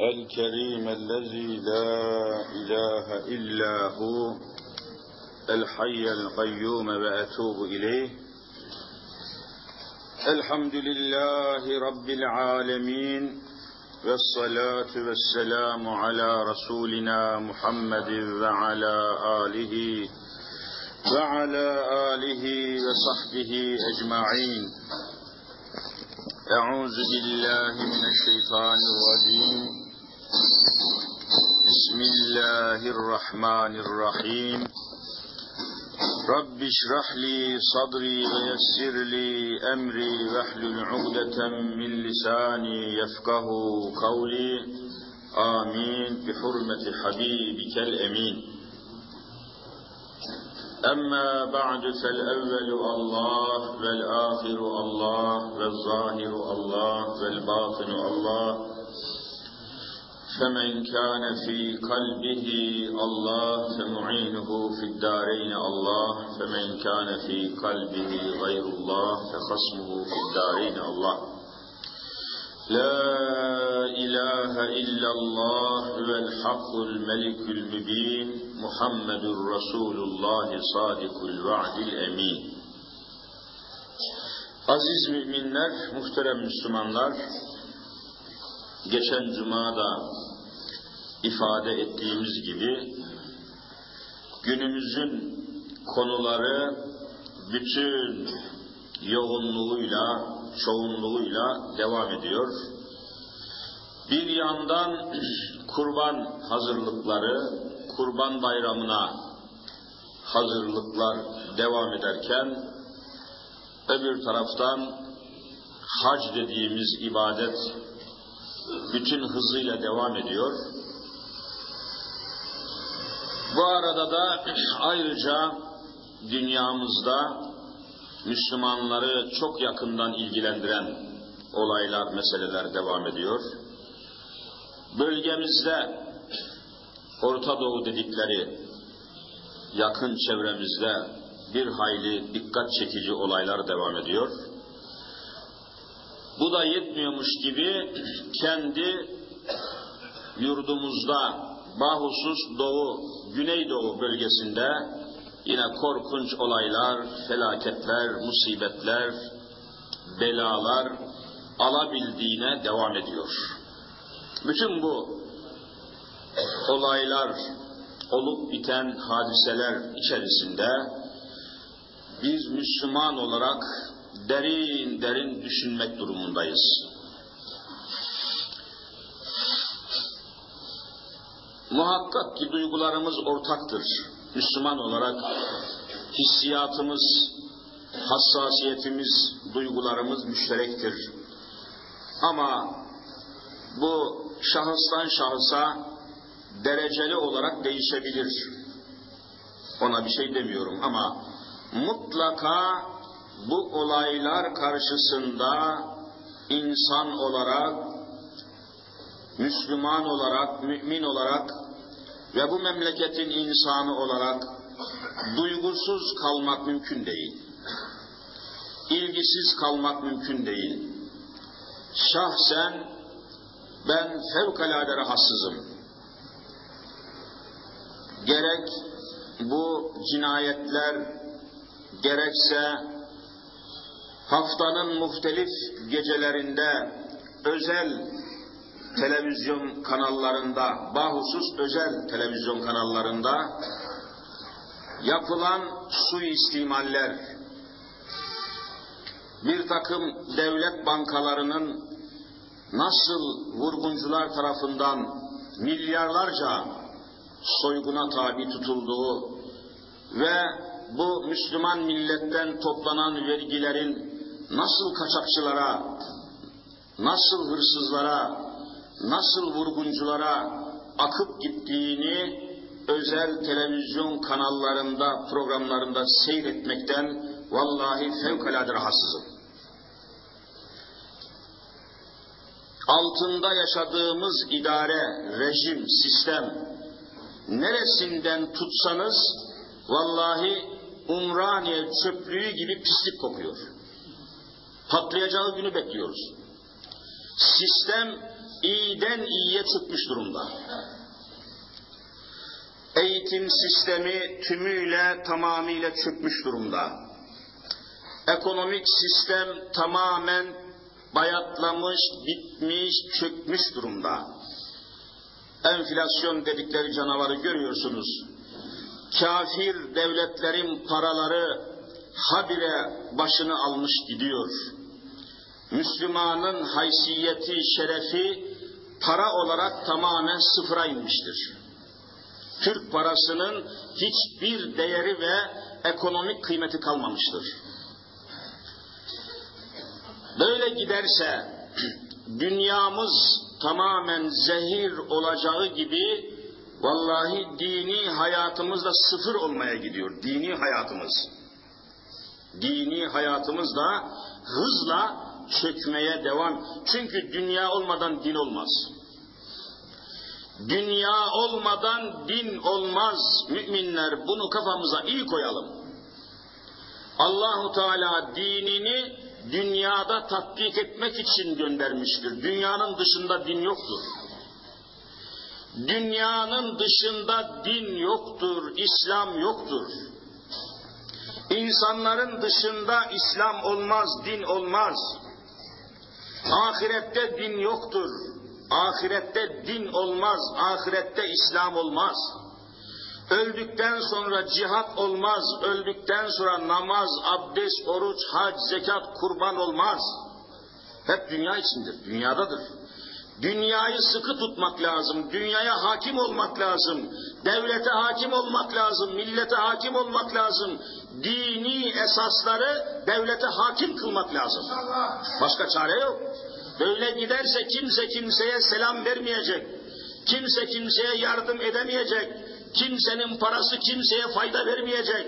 الكريم الذي لا إله إلا هو الحي القيوم وأتوب إليه. الحمد لله رب العالمين والصلاة والسلام على رسولنا محمد وعلى آله وعلى آله وصحبه أجمعين. أعوذ بالله من الشيطان الرجيم. بسم الله الرحمن الرحيم. رب اشرح لي صدري ويسر لي أمري واحلل عقدة من لساني يفقه قولي. آمين. بحرمة حبيبك الأمين. أما بعد فالأول الله والآخر الله والظاهر الله والباطن الله. فمن كان في قلبه الله فمعينه في الدارين الله فمن كان في قلبه غير الله فخصمه في الدارين الله لا إله إلا الله والحق الملك المبين محمد رسول الله صادق الوعد الأمين Aziz müminler, muhterem Müslümanlar, geçen cumada ifade ettiğimiz gibi günümüzün konuları bütün yoğunluğuyla, çoğunluğuyla devam ediyor. Bir yandan kurban hazırlıkları, kurban bayramına hazırlıklar devam ederken, öbür taraftan hac dediğimiz ibadet bütün hızıyla devam ediyor. Bu arada da ayrıca dünyamızda Müslümanları çok yakından ilgilendiren olaylar, meseleler devam ediyor. Bölgemizde Orta Doğu dedikleri yakın çevremizde bir hayli dikkat çekici olaylar devam ediyor. Bu da yetmiyormuş gibi kendi yurdumuzda bahusus Doğu, Güneydoğu bölgesinde yine korkunç olaylar, felaketler, musibetler, belalar alabildiğine devam ediyor. Bütün bu olaylar, olup biten hadiseler içerisinde biz Müslüman olarak derin derin düşünmek durumundayız. Muhakkak ki duygularımız ortaktır. Müslüman olarak hissiyatımız, hassasiyetimiz, duygularımız müşterektir. Ama bu şahıstan şahısa dereceli olarak değişebilir. Ona bir şey demiyorum ama mutlaka bu olaylar karşısında insan olarak, Müslüman olarak, mümin olarak ve bu memleketin insanı olarak duygusuz kalmak mümkün değil. İlgisiz kalmak mümkün değil. Şahsen ben fevkalade rahatsızım. Gerek bu cinayetler gerekse haftanın muhtelif gecelerinde özel televizyon kanallarında, bahusus özel televizyon kanallarında yapılan suistimaller, bir takım devlet bankalarının nasıl vurguncular tarafından milyarlarca soyguna tabi tutulduğu ve bu Müslüman milletten toplanan vergilerin nasıl kaçakçılara, nasıl hırsızlara, nasıl vurgunculara akıp gittiğini özel televizyon kanallarında, programlarında seyretmekten vallahi fevkalade rahatsızım. Altında yaşadığımız idare, rejim, sistem neresinden tutsanız vallahi Umraniye çöplüğü gibi pislik kokuyor. Patlayacağı günü bekliyoruz. Sistem iyiden iyiye çıkmış durumda. Eğitim sistemi tümüyle tamamıyla çökmüş durumda. Ekonomik sistem tamamen bayatlamış, bitmiş, çökmüş durumda. Enflasyon dedikleri canavarı görüyorsunuz. Kafir devletlerin paraları habire başını almış gidiyor. Müslümanın haysiyeti, şerefi para olarak tamamen sıfıra inmiştir. Türk parasının hiçbir değeri ve ekonomik kıymeti kalmamıştır. Böyle giderse dünyamız tamamen zehir olacağı gibi vallahi dini hayatımız da sıfır olmaya gidiyor. Dini hayatımız. Dini hayatımız da hızla çökmeye devam. Çünkü dünya olmadan din olmaz. Dünya olmadan din olmaz. Müminler bunu kafamıza iyi koyalım. Allahu Teala dinini dünyada tatbik etmek için göndermiştir. Dünyanın dışında din yoktur. Dünyanın dışında din yoktur, İslam yoktur. İnsanların dışında İslam olmaz, din olmaz. Ahirette din yoktur. Ahirette din olmaz, ahirette İslam olmaz. Öldükten sonra cihat olmaz, öldükten sonra namaz, abdest, oruç, hac, zekat, kurban olmaz. Hep dünya içindir, dünyadadır. Dünyayı sıkı tutmak lazım, dünyaya hakim olmak lazım, devlete hakim olmak lazım, millete hakim olmak lazım, dini esasları devlete hakim kılmak lazım. Başka çare yok. Böyle giderse kimse kimseye selam vermeyecek, kimse kimseye yardım edemeyecek, kimsenin parası kimseye fayda vermeyecek.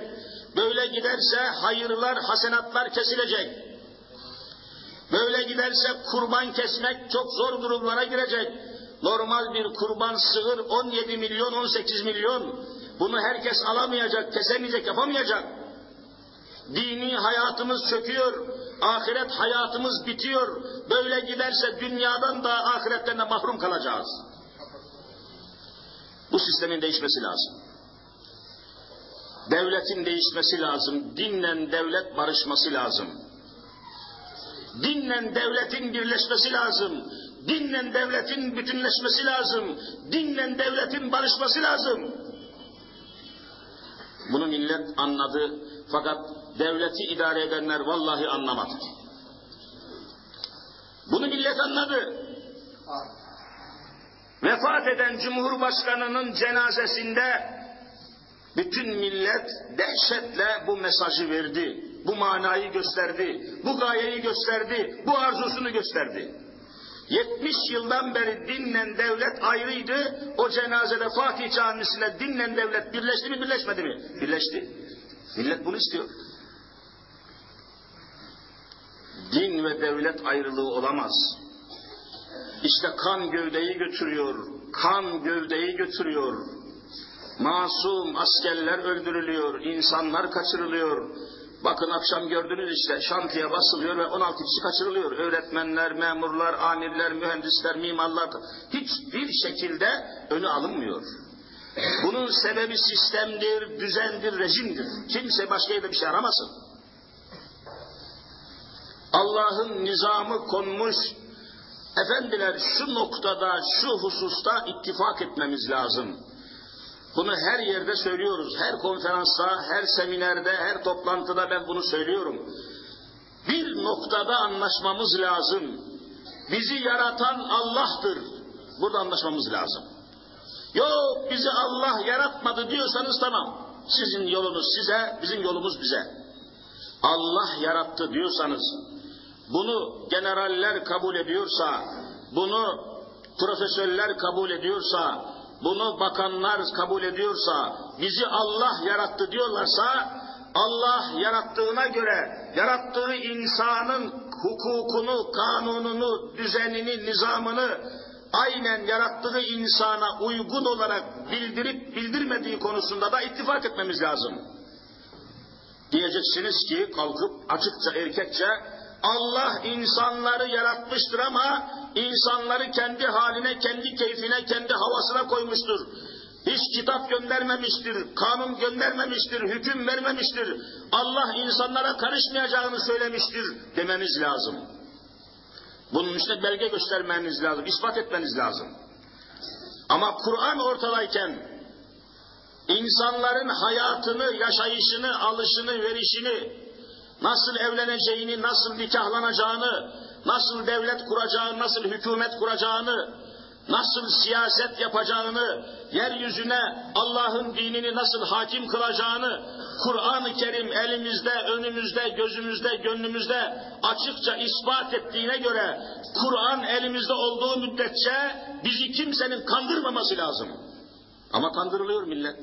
Böyle giderse hayırlar, hasenatlar kesilecek. Böyle giderse kurban kesmek çok zor durumlara girecek. Normal bir kurban sığır 17 milyon, 18 milyon. Bunu herkes alamayacak, kesemeyecek, yapamayacak. Dini hayatımız çöküyor, ahiret hayatımız bitiyor. Böyle giderse dünyadan da ahiretten de mahrum kalacağız. Bu sistemin değişmesi lazım. Devletin değişmesi lazım. Dinle devlet barışması lazım. Dinle devletin birleşmesi lazım. Dinle devletin bütünleşmesi lazım. Dinle devletin barışması lazım. Bunu millet anladı fakat devleti idare edenler vallahi anlamadı. Bunu millet anladı. Vefat eden Cumhurbaşkanı'nın cenazesinde bütün millet dehşetle bu mesajı verdi. Bu manayı gösterdi. Bu gayeyi gösterdi. Bu arzusunu gösterdi. 70 yıldan beri dinle devlet ayrıydı. O cenazede Fatih Camisi'ne dinle devlet birleşti mi birleşmedi mi? Birleşti. Millet bunu istiyor. Din ve devlet ayrılığı olamaz. İşte kan gövdeyi götürüyor. Kan gövdeyi götürüyor. Masum askerler öldürülüyor. insanlar kaçırılıyor. Bakın akşam gördünüz işte şantiye basılıyor ve 16 kişi kaçırılıyor. Öğretmenler, memurlar, amirler, mühendisler, mimarlar hiçbir şekilde önü alınmıyor. Bunun sebebi sistemdir, düzendir, rejimdir. Kimse başka yerde bir şey aramasın. Allah'ın nizamı konmuş, efendiler şu noktada, şu hususta ittifak etmemiz lazım. Bunu her yerde söylüyoruz. Her konferansta, her seminerde, her toplantıda ben bunu söylüyorum. Bir noktada anlaşmamız lazım. Bizi yaratan Allah'tır. Burada anlaşmamız lazım. Yok bizi Allah yaratmadı diyorsanız tamam. Sizin yolunuz size, bizim yolumuz bize. Allah yarattı diyorsanız, bunu generaller kabul ediyorsa, bunu profesörler kabul ediyorsa, bunu bakanlar kabul ediyorsa, bizi Allah yarattı diyorlarsa, Allah yarattığına göre, yarattığı insanın hukukunu, kanununu, düzenini, nizamını aynen yarattığı insana uygun olarak bildirip bildirmediği konusunda da ittifak etmemiz lazım. Diyeceksiniz ki kalkıp açıkça erkekçe Allah insanları yaratmıştır ama insanları kendi haline, kendi keyfine, kendi havasına koymuştur. Hiç kitap göndermemiştir, kanun göndermemiştir, hüküm vermemiştir. Allah insanlara karışmayacağını söylemiştir demeniz lazım. Bunun üstüne belge göstermeniz lazım, ispat etmeniz lazım. Ama Kur'an ortadayken insanların hayatını, yaşayışını, alışını, verişini, nasıl evleneceğini, nasıl nikahlanacağını, nasıl devlet kuracağını, nasıl hükümet kuracağını, nasıl siyaset yapacağını, yeryüzüne Allah'ın dinini nasıl hakim kılacağını, Kur'an-ı Kerim elimizde, önümüzde, gözümüzde, gönlümüzde açıkça ispat ettiğine göre, Kur'an elimizde olduğu müddetçe bizi kimsenin kandırmaması lazım. Ama kandırılıyor millet.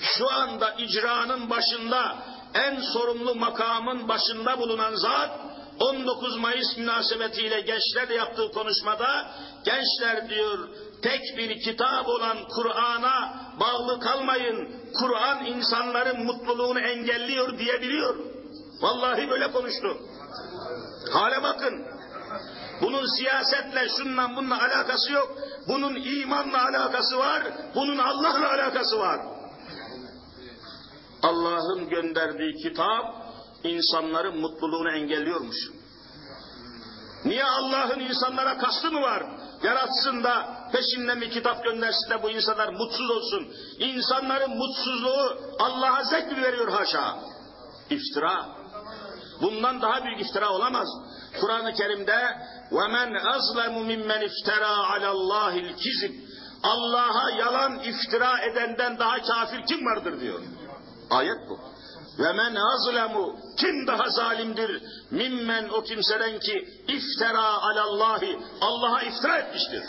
Şu anda icranın başında, en sorumlu makamın başında bulunan zat, 19 Mayıs münasebetiyle gençlerle yaptığı konuşmada gençler diyor tek bir kitap olan Kur'an'a bağlı kalmayın. Kur'an insanların mutluluğunu engelliyor diyebiliyor. Vallahi böyle konuştu. Hale bakın. Bunun siyasetle şunla bununla alakası yok. Bunun imanla alakası var. Bunun Allah'la alakası var. Allah'ın gönderdiği kitap insanların mutluluğunu engelliyormuş. Niye Allah'ın insanlara kastı mı var? Yaratsın da peşinden bir kitap göndersin de bu insanlar mutsuz olsun. İnsanların mutsuzluğu Allah'a zevk mi veriyor haşa? İftira. Bundan daha büyük iftira olamaz. Kur'an-ı Kerim'de وَمَنْ أَظْلَمُ مِمَّنْ اِفْتَرَى عَلَى اللّٰهِ الْكِذِبِ Allah'a yalan iftira edenden daha kafir kim vardır diyor. Ayet bu. Ve men azlemu kim daha zalimdir mimmen o kimseden ki iftira alallahi Allah'a iftira etmiştir.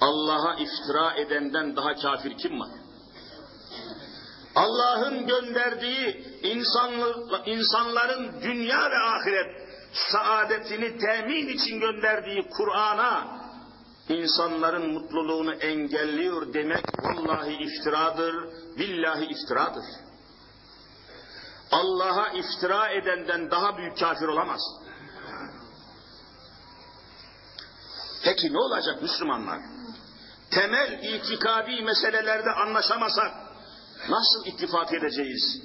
Allah'a iftira edenden daha kafir kim var? Allah'ın gönderdiği insanlı, insanların dünya ve ahiret saadetini temin için gönderdiği Kur'an'a insanların mutluluğunu engelliyor demek vallahi iftiradır, billahi iftiradır. Allah'a iftira edenden daha büyük kafir olamaz. Peki ne olacak Müslümanlar? Temel itikadi meselelerde anlaşamasak nasıl ittifak edeceğiz?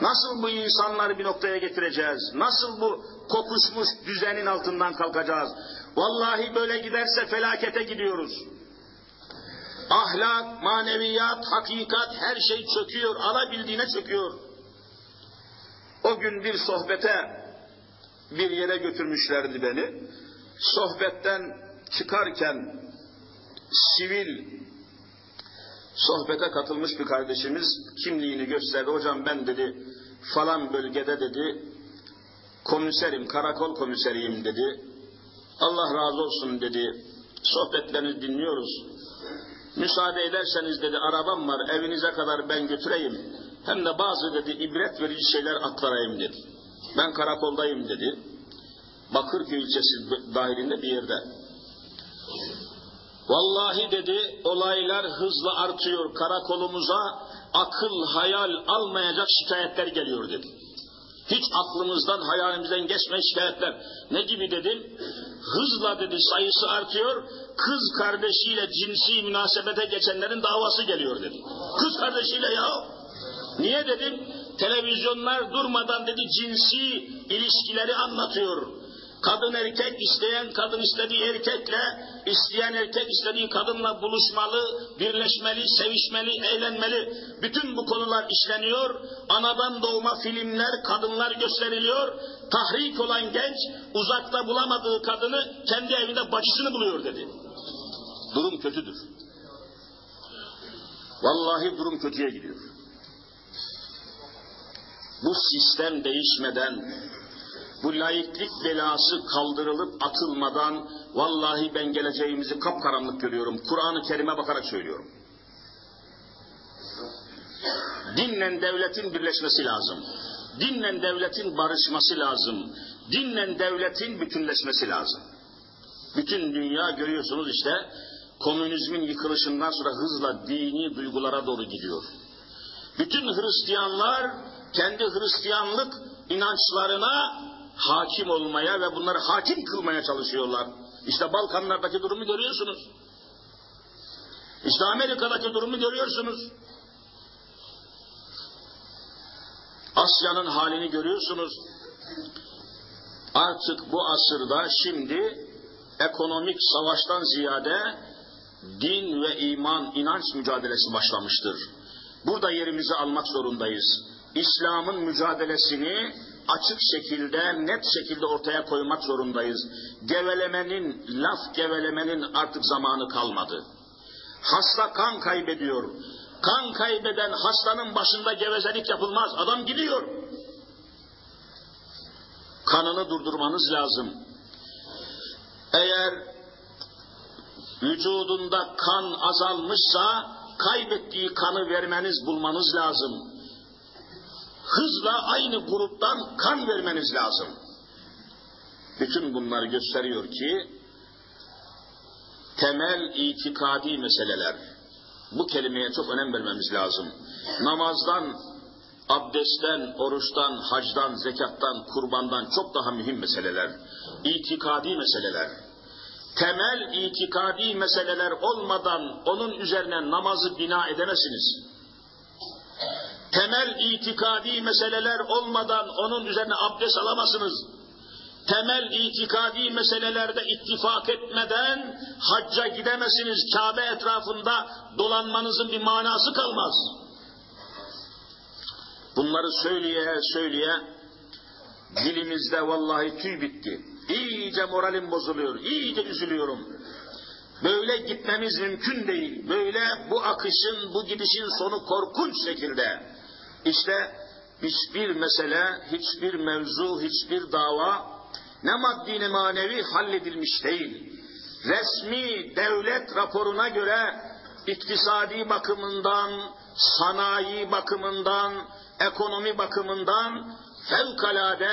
Nasıl bu insanları bir noktaya getireceğiz? Nasıl bu kokuşmuş düzenin altından kalkacağız? Vallahi böyle giderse felakete gidiyoruz. Ahlak, maneviyat, hakikat her şey çöküyor, alabildiğine çöküyor. O gün bir sohbete bir yere götürmüşlerdi beni. Sohbetten çıkarken sivil sohbete katılmış bir kardeşimiz kimliğini gösterdi. Hocam ben dedi falan bölgede dedi komiserim, karakol komiseriyim dedi. Allah razı olsun dedi. Sohbetlerinizi dinliyoruz. Müsaade ederseniz dedi arabam var evinize kadar ben götüreyim. Hem de bazı dedi ibret verici şeyler aktarayım dedi. Ben karakoldayım dedi. Bakırköy ilçesi dahilinde bir yerde. Vallahi dedi olaylar hızla artıyor. Karakolumuza akıl hayal almayacak şikayetler geliyor dedi. Hiç aklımızdan hayalimizden geçmeyen şikayetler. Ne gibi dedim? Hızla dedi sayısı artıyor. Kız kardeşiyle cinsi münasebete geçenlerin davası geliyor dedi. Kız kardeşiyle ya. Niye dedim? Televizyonlar durmadan dedi cinsi ilişkileri anlatıyor. Kadın erkek isteyen kadın istediği erkekle, isteyen erkek istediği kadınla buluşmalı, birleşmeli, sevişmeli, eğlenmeli. Bütün bu konular işleniyor. Anadan doğma filmler, kadınlar gösteriliyor. Tahrik olan genç uzakta bulamadığı kadını kendi evinde bacısını buluyor dedi. Durum kötüdür. Vallahi durum kötüye gidiyor. Bu sistem değişmeden, bu laiklik belası kaldırılıp atılmadan vallahi ben geleceğimizi kapkaranlık görüyorum. Kur'an-ı Kerim'e bakarak söylüyorum. Dinle devletin birleşmesi lazım. Dinle devletin barışması lazım. Dinle devletin bütünleşmesi lazım. Bütün dünya görüyorsunuz işte komünizmin yıkılışından sonra hızla dini duygulara doğru gidiyor. Bütün Hristiyanlar kendi Hristiyanlık inançlarına hakim olmaya ve bunları hakim kılmaya çalışıyorlar. İşte Balkanlardaki durumu görüyorsunuz. İşte Amerika'daki durumu görüyorsunuz. Asya'nın halini görüyorsunuz. Artık bu asırda şimdi ekonomik savaştan ziyade din ve iman, inanç mücadelesi başlamıştır. Burada yerimizi almak zorundayız. İslam'ın mücadelesini açık şekilde, net şekilde ortaya koymak zorundayız. Gevelemenin, laf gevelemenin artık zamanı kalmadı. Hasta kan kaybediyor. Kan kaybeden hastanın başında gevezelik yapılmaz. Adam gidiyor. Kanını durdurmanız lazım. Eğer vücudunda kan azalmışsa kaybettiği kanı vermeniz bulmanız lazım. Hızla aynı gruptan kan vermeniz lazım. Bütün bunlar gösteriyor ki temel itikadi meseleler. Bu kelimeye çok önem vermemiz lazım. Namazdan, abdestten, oruçtan, hacdan, zekattan, kurbandan çok daha mühim meseleler. İtikadi meseleler. Temel itikadi meseleler olmadan onun üzerine namazı bina edemezsiniz. Temel itikadi meseleler olmadan onun üzerine abdest alamazsınız temel itikadi meselelerde ittifak etmeden hacca gidemezsiniz. Kabe etrafında dolanmanızın bir manası kalmaz. Bunları söyleye söyleye dilimizde vallahi tüy bitti. İyice moralim bozuluyor, iyice üzülüyorum. Böyle gitmemiz mümkün değil. Böyle bu akışın, bu gidişin sonu korkunç şekilde. İşte hiçbir mesele, hiçbir mevzu, hiçbir dava ne maddi ne manevi halledilmiş değil. Resmi devlet raporuna göre iktisadi bakımından, sanayi bakımından, ekonomi bakımından fevkalade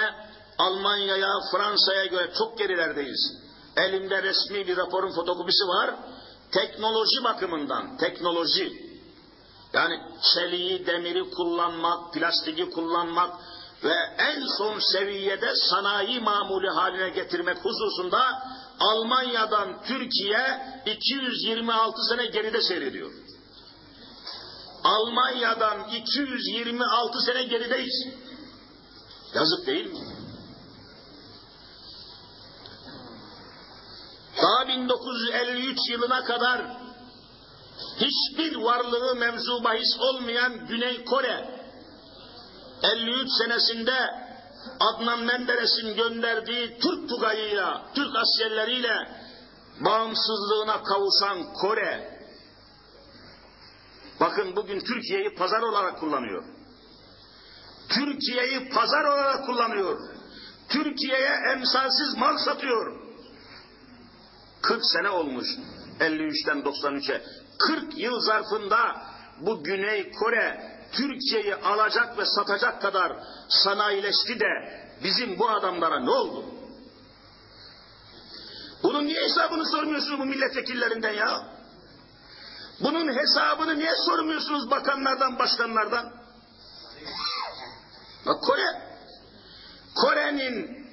Almanya'ya, Fransa'ya göre çok gerilerdeyiz. Elimde resmi bir raporun fotokopisi var. Teknoloji bakımından, teknoloji. Yani çeliği, demiri kullanmak, plastiki kullanmak, ve en son seviyede sanayi mamulü haline getirmek hususunda Almanya'dan Türkiye 226 sene geride seyrediyor. Almanya'dan 226 sene gerideyiz. Yazık değil mi? Daha 1953 yılına kadar hiçbir varlığı mevzu bahis olmayan Güney Kore 53 senesinde Adnan Menderes'in gönderdiği Türk Tugayı'yla, Türk askerleriyle bağımsızlığına kavuşan Kore, bakın bugün Türkiye'yi pazar olarak kullanıyor. Türkiye'yi pazar olarak kullanıyor. Türkiye'ye emsalsiz mal satıyor. 40 sene olmuş 53'ten 93'e. 40 yıl zarfında bu Güney Kore Türkiye'yi alacak ve satacak kadar sanayileşti de bizim bu adamlara ne oldu? Bunun niye hesabını sormuyorsunuz bu milletvekillerinden ya? Bunun hesabını niye sormuyorsunuz bakanlardan, başkanlardan? Bak Kore, Kore'nin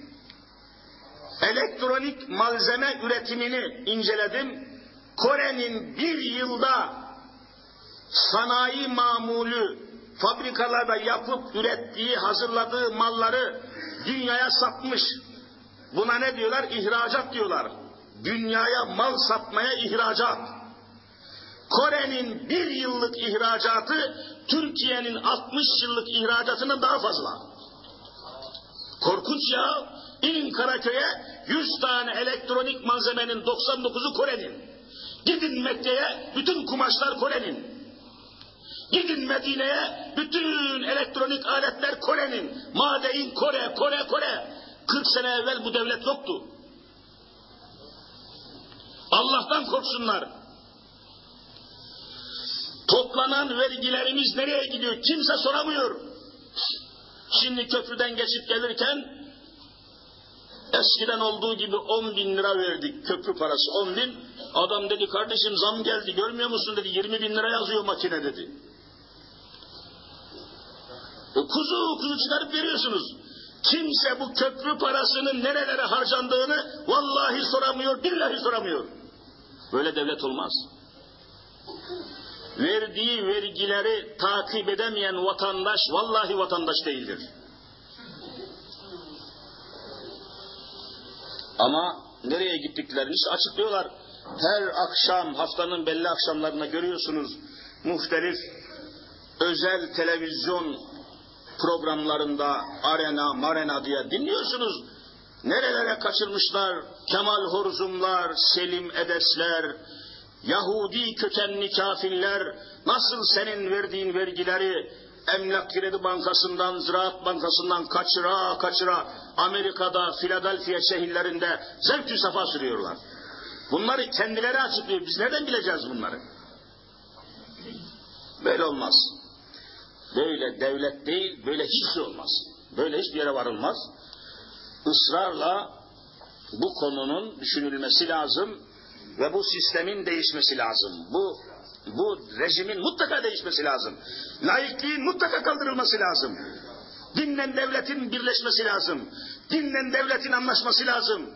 elektronik malzeme üretimini inceledim. Kore'nin bir yılda sanayi mamulü fabrikalarda yapıp ürettiği, hazırladığı malları dünyaya satmış. Buna ne diyorlar? İhracat diyorlar. Dünyaya mal satmaya ihracat. Kore'nin bir yıllık ihracatı Türkiye'nin 60 yıllık ihracatının daha fazla. Korkunç ya. İnin Karaköy'e 100 tane elektronik malzemenin 99'u Kore'nin. Gidin Mekke'ye bütün kumaşlar Kore'nin. Gidin Medine'ye bütün elektronik aletler Kore'nin. Madein Kore, Kore, Kore. 40 sene evvel bu devlet yoktu. Allah'tan korksunlar. Toplanan vergilerimiz nereye gidiyor? Kimse soramıyor. Şimdi köprüden geçip gelirken eskiden olduğu gibi 10 bin lira verdik köprü parası 10 bin. Adam dedi kardeşim zam geldi görmüyor musun dedi 20 bin lira yazıyor makine dedi. E, kuzu kuzu çıkarıp veriyorsunuz. Kimse bu köprü parasının nerelere harcandığını vallahi soramıyor, billahi soramıyor. Böyle devlet olmaz. Verdiği vergileri takip edemeyen vatandaş vallahi vatandaş değildir. Ama nereye gittiklerini açıklıyorlar. Her akşam, haftanın belli akşamlarında görüyorsunuz muhtelif özel televizyon programlarında arena marena diye dinliyorsunuz. Nerelere kaçırmışlar Kemal Horzumlar, Selim Edesler, Yahudi kökenli kafirler nasıl senin verdiğin vergileri Emlak Kredi Bankası'ndan, Ziraat Bankası'ndan kaçıra kaçıra Amerika'da, Philadelphia şehirlerinde zevk safa sürüyorlar. Bunları kendileri açıklıyor. Biz nereden bileceğiz bunları? Böyle olmaz. Böyle devlet değil, böyle hiçbir şey olmaz. Böyle hiçbir yere varılmaz. Israrla bu konunun düşünülmesi lazım ve bu sistemin değişmesi lazım. Bu bu rejimin mutlaka değişmesi lazım. Laikliğin mutlaka kaldırılması lazım. Dinle devletin birleşmesi lazım. Dinle devletin anlaşması lazım.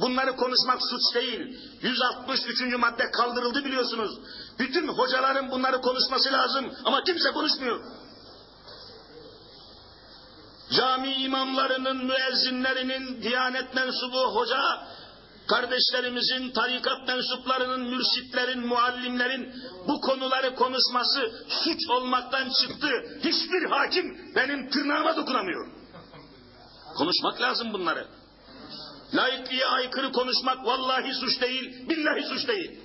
Bunları konuşmak suç değil. 163. madde kaldırıldı biliyorsunuz. Bütün hocaların bunları konuşması lazım ama kimse konuşmuyor. Cami imamlarının, müezzinlerinin, diyanet mensubu hoca, kardeşlerimizin, tarikat mensuplarının, mürşitlerin, muallimlerin bu konuları konuşması suç olmaktan çıktı. Hiçbir hakim benim tırnağıma dokunamıyor. Konuşmak lazım bunları. Laikliğe aykırı konuşmak vallahi suç değil, billahi suç değil.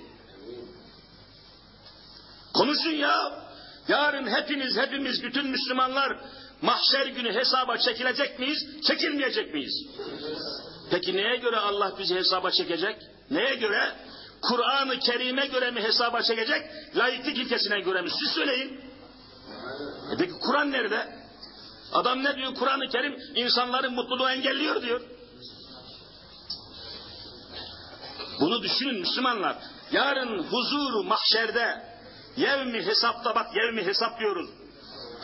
Konuşun ya. Yarın hepiniz, hepimiz, bütün Müslümanlar mahşer günü hesaba çekilecek miyiz, çekilmeyecek miyiz? Peki neye göre Allah bizi hesaba çekecek? Neye göre? Kur'an-ı Kerim'e göre mi hesaba çekecek? Laiklik ilkesine göre mi? Siz söyleyin. E peki Kur'an nerede? Adam ne diyor? Kur'an-ı Kerim insanların mutluluğu engelliyor diyor. Bunu düşünün Müslümanlar. Yarın huzuru mahşerde yevmi hesapta bak yevmi hesap diyoruz.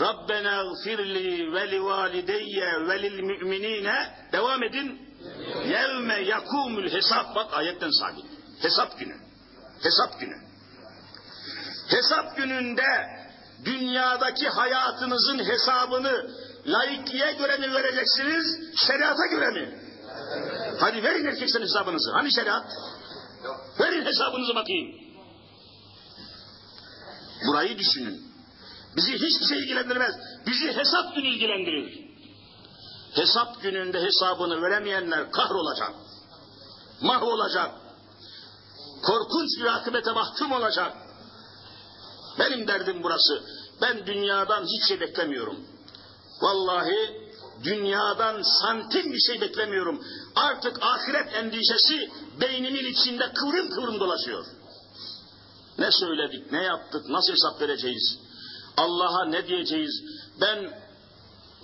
Rabbena gfirli ve li valideyye ve lil müminine devam edin. Yevme yakumul hesap bak ayetten sabit. Hesap günü. Hesap günü. Hesap gününde dünyadaki hayatınızın hesabını laikliğe göre mi vereceksiniz, şeriata göre mi? Hadi verin erkeksen hesabınızı. Hani şeriat? Verin hesabınızı bakayım. Burayı düşünün. Bizi hiçbir şey ilgilendirmez. Bizi hesap günü ilgilendirir. Hesap gününde hesabını veremeyenler kahrolacak. Mahvolacak. Korkunç bir akıbete mahkum olacak. Benim derdim burası. Ben dünyadan hiç şey beklemiyorum. Vallahi dünyadan santim bir şey beklemiyorum. Artık ahiret endişesi beynimin içinde kıvrım kıvrım dolaşıyor. Ne söyledik, ne yaptık, nasıl hesap vereceğiz? Allah'a ne diyeceğiz? Ben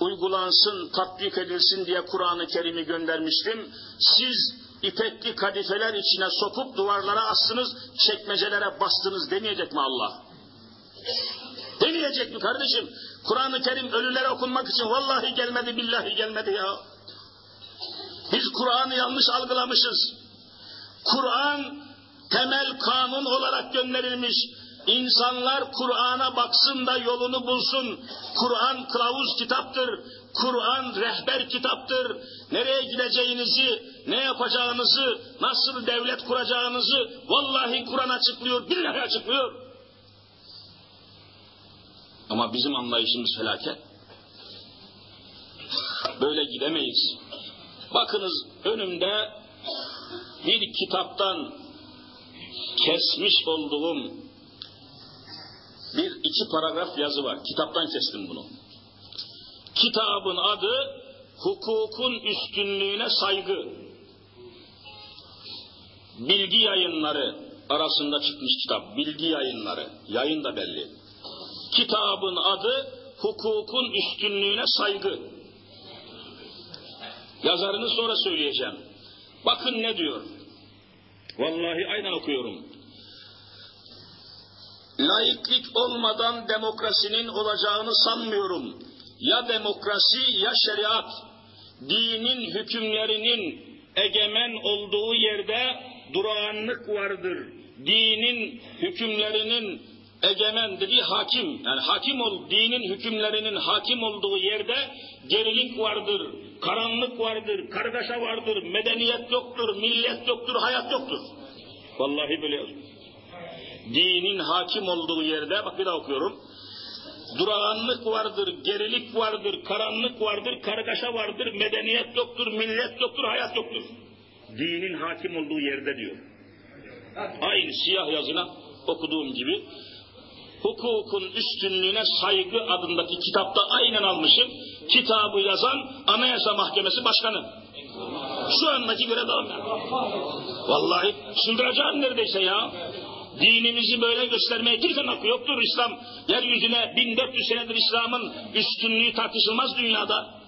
uygulansın, tatbik edilsin diye Kur'an-ı Kerim'i göndermiştim. Siz ipekli kadifeler içine sokup duvarlara astınız, çekmecelere bastınız demeyecek mi Allah? Demeyecek mi kardeşim? Kur'an-ı Kerim ölülere okunmak için vallahi gelmedi, billahi gelmedi ya. Biz Kur'an'ı yanlış algılamışız. Kur'an temel kanun olarak gönderilmiş. İnsanlar Kur'an'a baksın da yolunu bulsun. Kur'an kılavuz kitaptır. Kur'an rehber kitaptır. Nereye gideceğinizi, ne yapacağınızı, nasıl devlet kuracağınızı vallahi Kur'an açıklıyor, billahi açıklıyor. Ama bizim anlayışımız felaket. Böyle gidemeyiz. Bakınız önümde bir kitaptan kesmiş olduğum bir iki paragraf yazı var. Kitaptan kestim bunu. Kitabın adı Hukukun Üstünlüğüne Saygı. Bilgi yayınları arasında çıkmış kitap. Bilgi yayınları. Yayın da belli. Kitabın adı Hukukun Üstünlüğüne Saygı. Yazarını sonra söyleyeceğim. Bakın ne diyor. Vallahi aynen okuyorum. Laiklik olmadan demokrasinin olacağını sanmıyorum. Ya demokrasi ya şeriat. dinin hükümlerinin egemen olduğu yerde durağanlık vardır. Dinin hükümlerinin egemen dediği hakim, yani hakim ol, dinin hükümlerinin hakim olduğu yerde gerilik vardır, karanlık vardır, kargaşa vardır, medeniyet yoktur, millet yoktur, hayat yoktur. Vallahi yazıyor. Dinin hakim olduğu yerde, bak bir daha okuyorum. Durağanlık vardır, gerilik vardır, karanlık vardır, kargaşa vardır, medeniyet yoktur, millet yoktur, hayat yoktur. Dinin hakim olduğu yerde diyor. Aynı siyah yazına okuduğum gibi hukukun üstünlüğüne saygı adındaki kitapta aynen almışım. Kitabı yazan Anayasa Mahkemesi Başkanı. Şu andaki görev adam. Vallahi çıldıracağım neredeyse ya. Dinimizi böyle göstermeye kimsenin hakkı yoktur. İslam yeryüzüne 1400 senedir İslam'ın üstünlüğü tartışılmaz dünyada.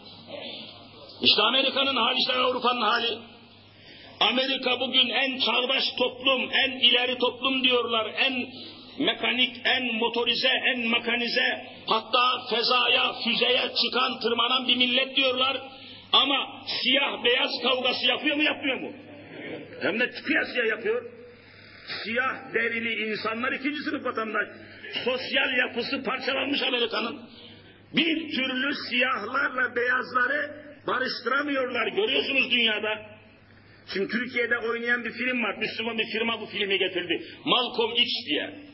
İşte Amerika'nın hali, işte Avrupa'nın hali. Amerika bugün en çağdaş toplum, en ileri toplum diyorlar, en mekanik, en motorize, en mekanize, hatta fezaya, füzeye çıkan, tırmanan bir millet diyorlar. Ama siyah beyaz kavgası yapıyor mu, yapmıyor mu? Hem de kıyasıya yapıyor. Siyah derili insanlar ikinci sınıf vatandaş. Sosyal yapısı parçalanmış Amerika'nın. Bir türlü siyahlarla beyazları barıştıramıyorlar. Görüyorsunuz dünyada. Şimdi Türkiye'de oynayan bir film var. Müslüman bir firma bu filmi getirdi. Malcolm X diye.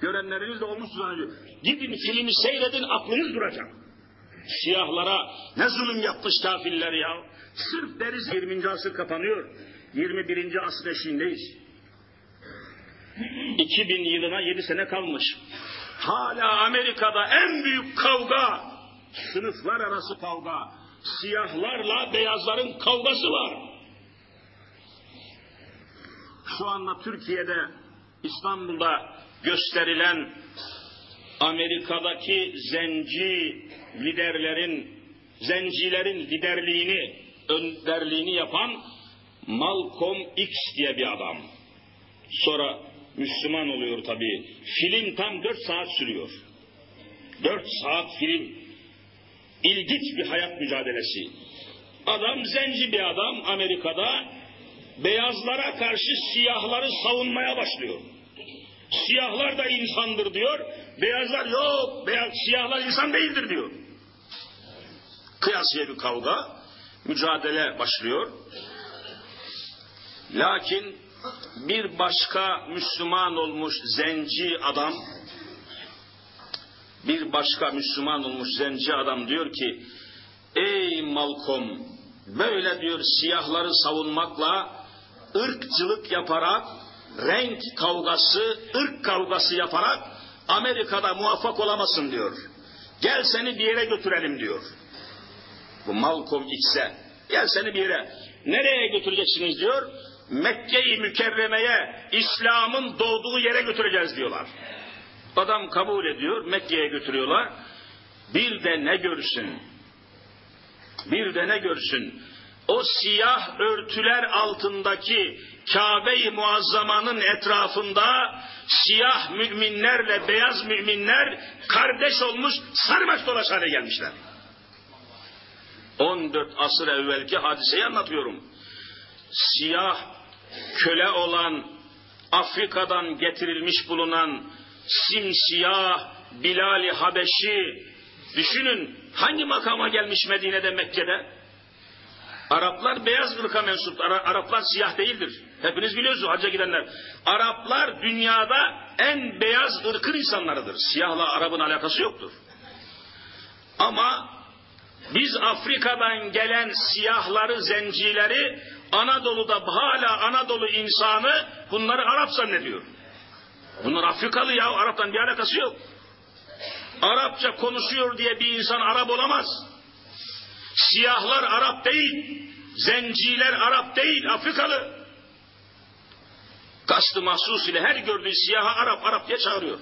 Görenleriniz de olmuş zannediyor. Gidin filmi seyredin aklınız duracak. Siyahlara ne zulüm yapmış kafirler ya. Sırf deriz 20. asır kapanıyor. 21. asır eşiğindeyiz. 2000 yılına 7 sene kalmış. Hala Amerika'da en büyük kavga, sınıflar arası kavga, siyahlarla beyazların kavgası var. Şu anda Türkiye'de, İstanbul'da gösterilen Amerika'daki zenci liderlerin, zencilerin liderliğini, önderliğini yapan Malcolm X diye bir adam. Sonra Müslüman oluyor tabii. Film tam dört saat sürüyor. Dört saat film. İlginç bir hayat mücadelesi. Adam zenci bir adam Amerika'da beyazlara karşı siyahları savunmaya başlıyor. Siyahlar da insandır diyor. Beyazlar yok, beyaz, siyahlar insan değildir diyor. Kıyasıya bir kavga, mücadele başlıyor. Lakin bir başka Müslüman olmuş zenci adam, bir başka Müslüman olmuş zenci adam diyor ki, ey Malcolm, böyle diyor siyahları savunmakla, ırkçılık yaparak, renk kavgası, ırk kavgası yaparak Amerika'da muvaffak olamazsın diyor. Gel seni bir yere götürelim diyor. Bu Malcolm X'e. Gel seni bir yere. Nereye götüreceksiniz diyor. Mekke-i Mükerreme'ye, İslam'ın doğduğu yere götüreceğiz diyorlar. Adam kabul ediyor, Mekke'ye götürüyorlar. Bir de ne görsün? Bir de ne görsün? O siyah örtüler altındaki Kabe-i Muazzama'nın etrafında siyah müminlerle beyaz müminler kardeş olmuş sarmaş dolaş hale gelmişler. 14 asır evvelki hadiseyi anlatıyorum. Siyah köle olan Afrika'dan getirilmiş bulunan simsiyah Bilal-i Habeşi düşünün hangi makama gelmiş Medine'de Mekke'de? Araplar beyaz ırka mensup. Araplar siyah değildir. Hepiniz biliyorsunuz hacca gidenler. Araplar dünyada en beyaz ırkın insanlarıdır. Siyahla Arap'ın alakası yoktur. Ama biz Afrika'dan gelen siyahları, zencileri Anadolu'da hala Anadolu insanı bunları Arap zannediyor. Bunlar Afrikalı ya, Arap'tan bir alakası yok. Arapça konuşuyor diye bir insan Arap olamaz. Siyahlar Arap değil, zenciler Arap değil, Afrikalı. Kastı mahsus ile her gördüğü siyaha Arap, Arap diye çağırıyor.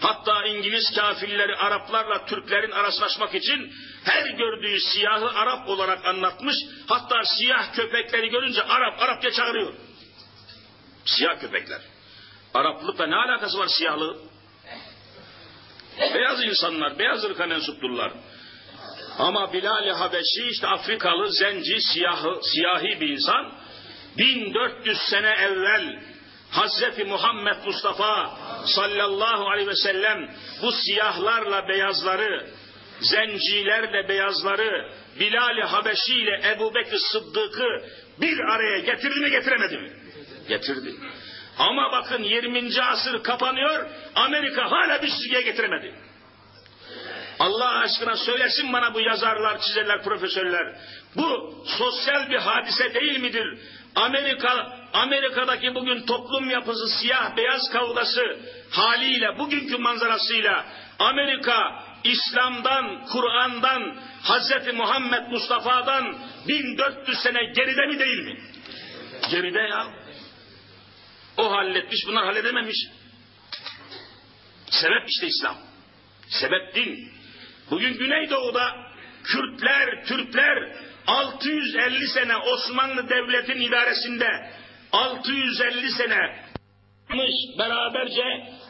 Hatta İngiliz kafirleri Araplarla Türklerin araslaşmak için her gördüğü siyahı Arap olarak anlatmış. Hatta siyah köpekleri görünce Arap, Arap diye çağırıyor. Siyah köpekler. Araplıkla ne alakası var siyahlığı? Beyaz insanlar, beyaz ırka mensupturlar. Ama Bilal-i Habeşi işte Afrikalı, zenci, siyahı, siyahi bir insan 1400 sene evvel Hazreti Muhammed Mustafa sallallahu aleyhi ve sellem bu siyahlarla beyazları, zencilerle beyazları, Bilal-i Habeşi ile Ebu Bekir Sıddık'ı bir araya getirdi mi getiremedi mi? Getirdi. Ama bakın 20. asır kapanıyor, Amerika hala bir çizgiye getiremedi. Allah aşkına söylesin bana bu yazarlar, çizerler, profesörler. Bu sosyal bir hadise değil midir? Amerika, Amerika'daki bugün toplum yapısı siyah beyaz kavgası haliyle, bugünkü manzarasıyla Amerika İslam'dan, Kur'an'dan, Hz. Muhammed Mustafa'dan 1400 sene geride mi değil mi? Geride ya. O halletmiş, bunlar halledememiş. Sebep işte İslam. Sebep din. Bugün Güneydoğu'da Kürtler, Türkler 650 sene Osmanlı Devleti'nin idaresinde 650 sene beraberce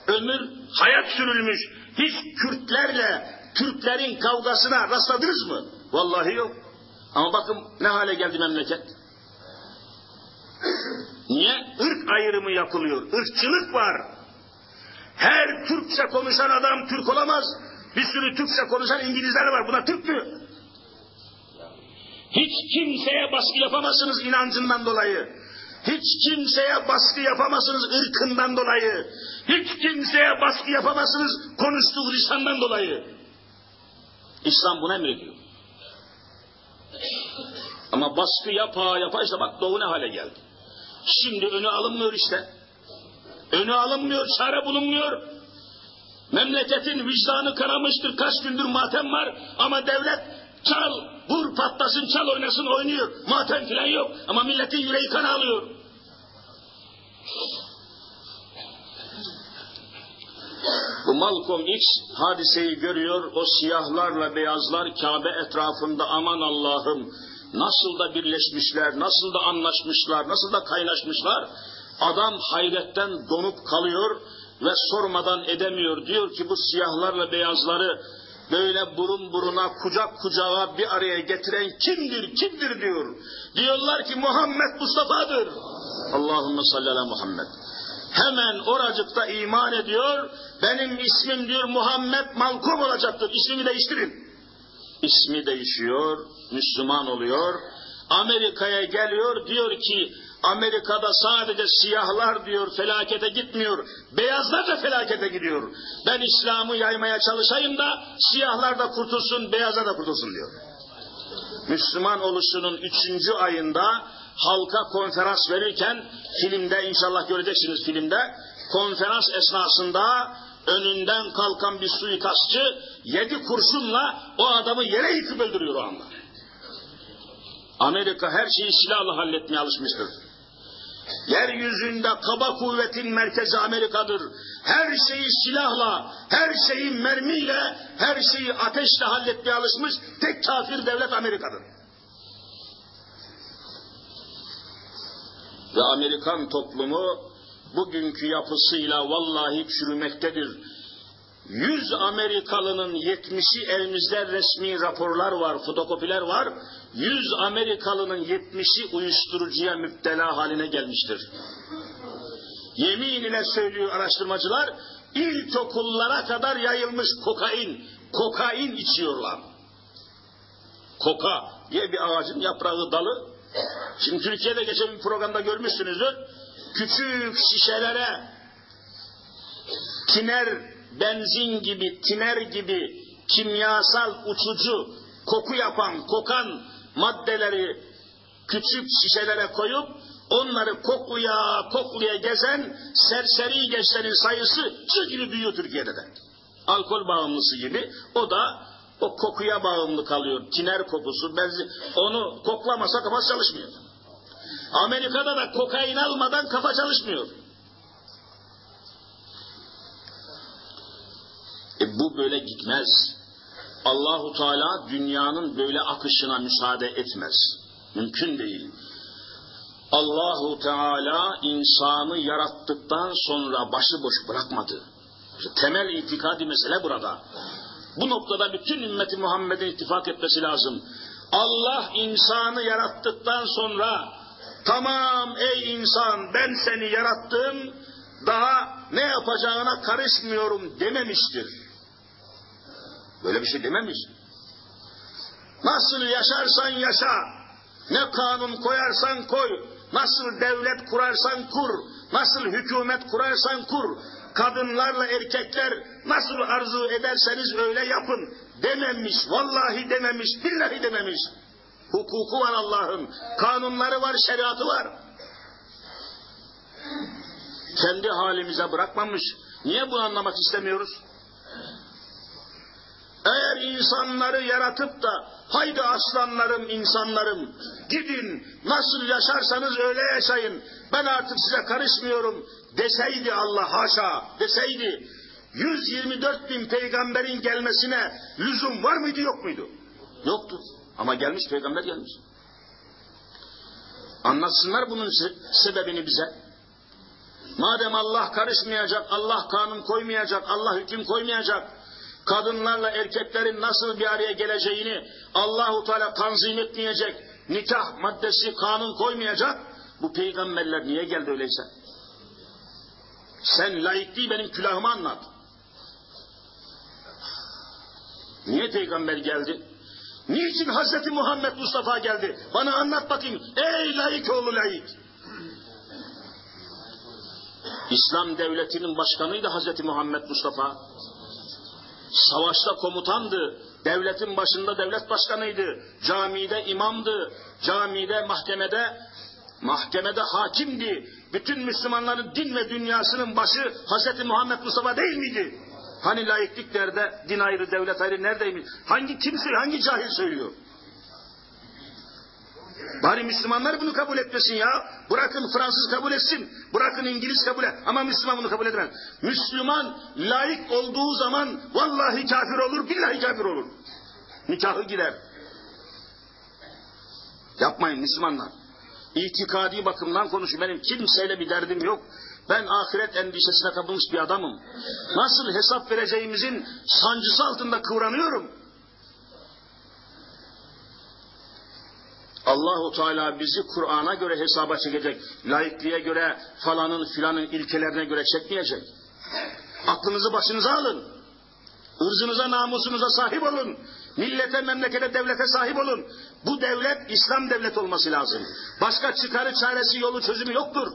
ömür hayat sürülmüş. Hiç Kürtlerle Türklerin kavgasına rastladınız mı? Vallahi yok. Ama bakın ne hale geldi memleket. Niye? Irk ayrımı yapılıyor. Irkçılık var. Her Türkçe konuşan adam Türk olamaz. Bir sürü Türkçe konuşan İngilizler var. Buna Türk mü? Hiç kimseye baskı yapamazsınız inancından dolayı. Hiç kimseye baskı yapamazsınız ırkından dolayı. Hiç kimseye baskı yapamazsınız konuştuğu lisandan dolayı. İslam buna emrediyor. Ama baskı yapa yapa işte bak doğu ne hale geldi. Şimdi önü alınmıyor işte. Önü alınmıyor, çare bulunmuyor. Memleketin vicdanı karamıştır, kaç gündür matem var ama devlet çal, vur patlasın, çal oynasın oynuyor. Matem filan yok ama milletin yüreği kan alıyor. Bu Malcolm X hadiseyi görüyor, o siyahlarla beyazlar Kabe etrafında aman Allah'ım nasıl da birleşmişler, nasıl da anlaşmışlar, nasıl da kaynaşmışlar. Adam hayretten donup kalıyor ve sormadan edemiyor. Diyor ki bu siyahlarla beyazları böyle burun buruna, kucak kucağa bir araya getiren kimdir, kimdir diyor. Diyorlar ki Muhammed Mustafa'dır. Allahümme salli Muhammed. Hemen oracıkta iman ediyor. Benim ismim diyor Muhammed Malkum olacaktır. İsmimi değiştirin. İsmi değişiyor, Müslüman oluyor. Amerika'ya geliyor diyor ki Amerika'da sadece siyahlar diyor felakete gitmiyor. Beyazlar da felakete gidiyor. Ben İslam'ı yaymaya çalışayım da siyahlar da kurtulsun, beyazlar da kurtulsun diyor. Müslüman oluşunun üçüncü ayında halka konferans verirken filmde inşallah göreceksiniz filmde konferans esnasında önünden kalkan bir suikastçı yedi kurşunla o adamı yere yıkıp öldürüyor o anda. Amerika her şeyi silahla halletmeye alışmıştır. Yeryüzünde kaba kuvvetin merkezi Amerika'dır. Her şeyi silahla, her şeyi mermiyle, her şeyi ateşle halletmeye alışmış tek kafir devlet Amerika'dır. Ve Amerikan toplumu bugünkü yapısıyla vallahi çürümektedir. Yüz Amerikalının yetmişi elimizde resmi raporlar var, fotokopiler var. Yüz Amerikalının yetmişi uyuşturucuya müptela haline gelmiştir. Yemin ile söylüyor araştırmacılar, ilkokullara kadar yayılmış kokain, kokain içiyorlar. Koka diye bir ağacın yaprağı dalı. Şimdi Türkiye'de geçen bir programda görmüşsünüzdür. Küçük şişelere tiner benzin gibi, tiner gibi kimyasal uçucu, koku yapan, kokan maddeleri küçük şişelere koyup onları kokluya kokluya gezen serseri gençlerin sayısı çığ gibi büyüyor Türkiye'de de. Alkol bağımlısı gibi o da o kokuya bağımlı kalıyor. Tiner kokusu, benzin. Onu koklamasa kafa çalışmıyor. Amerika'da da kokain almadan kafa çalışmıyor. Bu böyle gitmez. Allahu Teala dünyanın böyle akışına müsaade etmez. Mümkün değil. Allahu Teala insanı yarattıktan sonra başıboş bırakmadı. İşte temel itikadi mesele burada. Bu noktada bütün ümmeti Muhammed'in ittifak etmesi lazım. Allah insanı yarattıktan sonra tamam ey insan ben seni yarattım daha ne yapacağına karışmıyorum dememiştir. Böyle bir şey dememiş. Nasıl yaşarsan yaşa, ne kanun koyarsan koy, nasıl devlet kurarsan kur, nasıl hükümet kurarsan kur, kadınlarla erkekler nasıl arzu ederseniz öyle yapın dememiş, vallahi dememiş, billahi dememiş. Hukuku var Allah'ın, kanunları var, şeriatı var. Kendi halimize bırakmamış. Niye bunu anlamak istemiyoruz? Eğer insanları yaratıp da haydi aslanlarım insanlarım gidin nasıl yaşarsanız öyle yaşayın ben artık size karışmıyorum deseydi Allah haşa deseydi 124 bin peygamberin gelmesine lüzum var mıydı yok muydu? Yoktu. Ama gelmiş peygamber gelmiş. Anlatsınlar bunun sebebini bize. Madem Allah karışmayacak, Allah kanun koymayacak, Allah hüküm koymayacak, kadınlarla erkeklerin nasıl bir araya geleceğini Allahu Teala tanzim etmeyecek, nikah maddesi kanun koymayacak. Bu peygamberler niye geldi öyleyse? Sen layık benim külahımı anlat. Niye peygamber geldi? Niçin Hazreti Muhammed Mustafa geldi? Bana anlat bakayım. Ey layık oğlu layık. İslam devletinin başkanıydı Hazreti Muhammed Mustafa. Savaşta komutandı. Devletin başında devlet başkanıydı. Camide imamdı. Camide mahkemede mahkemede hakimdi. Bütün Müslümanların din ve dünyasının başı Hazreti Muhammed Mustafa değil miydi? Hani layıklık nerede? Din ayrı, devlet ayrı neredeymiş? Hangi kimse, hangi cahil söylüyor? Bari Müslümanlar bunu kabul etmesin ya. Bırakın Fransız kabul etsin. Bırakın İngiliz kabul et. Ama Müslüman bunu kabul edemez. Müslüman layık olduğu zaman vallahi kafir olur, billahi kafir olur. Nikahı gider. Yapmayın Müslümanlar. İtikadi bakımdan konuşuyor. Benim kimseyle bir derdim yok. Ben ahiret endişesine kapılmış bir adamım. Nasıl hesap vereceğimizin sancısı altında kıvranıyorum. Allahu Teala bizi Kur'an'a göre hesaba çekecek. Laikliğe göre falanın filanın ilkelerine göre çekmeyecek. Aklınızı başınıza alın. Irzınıza, namusunuza sahip olun. Millete, memlekete, devlete sahip olun. Bu devlet İslam devlet olması lazım. Başka çıkarı, çaresi, yolu, çözümü yoktur.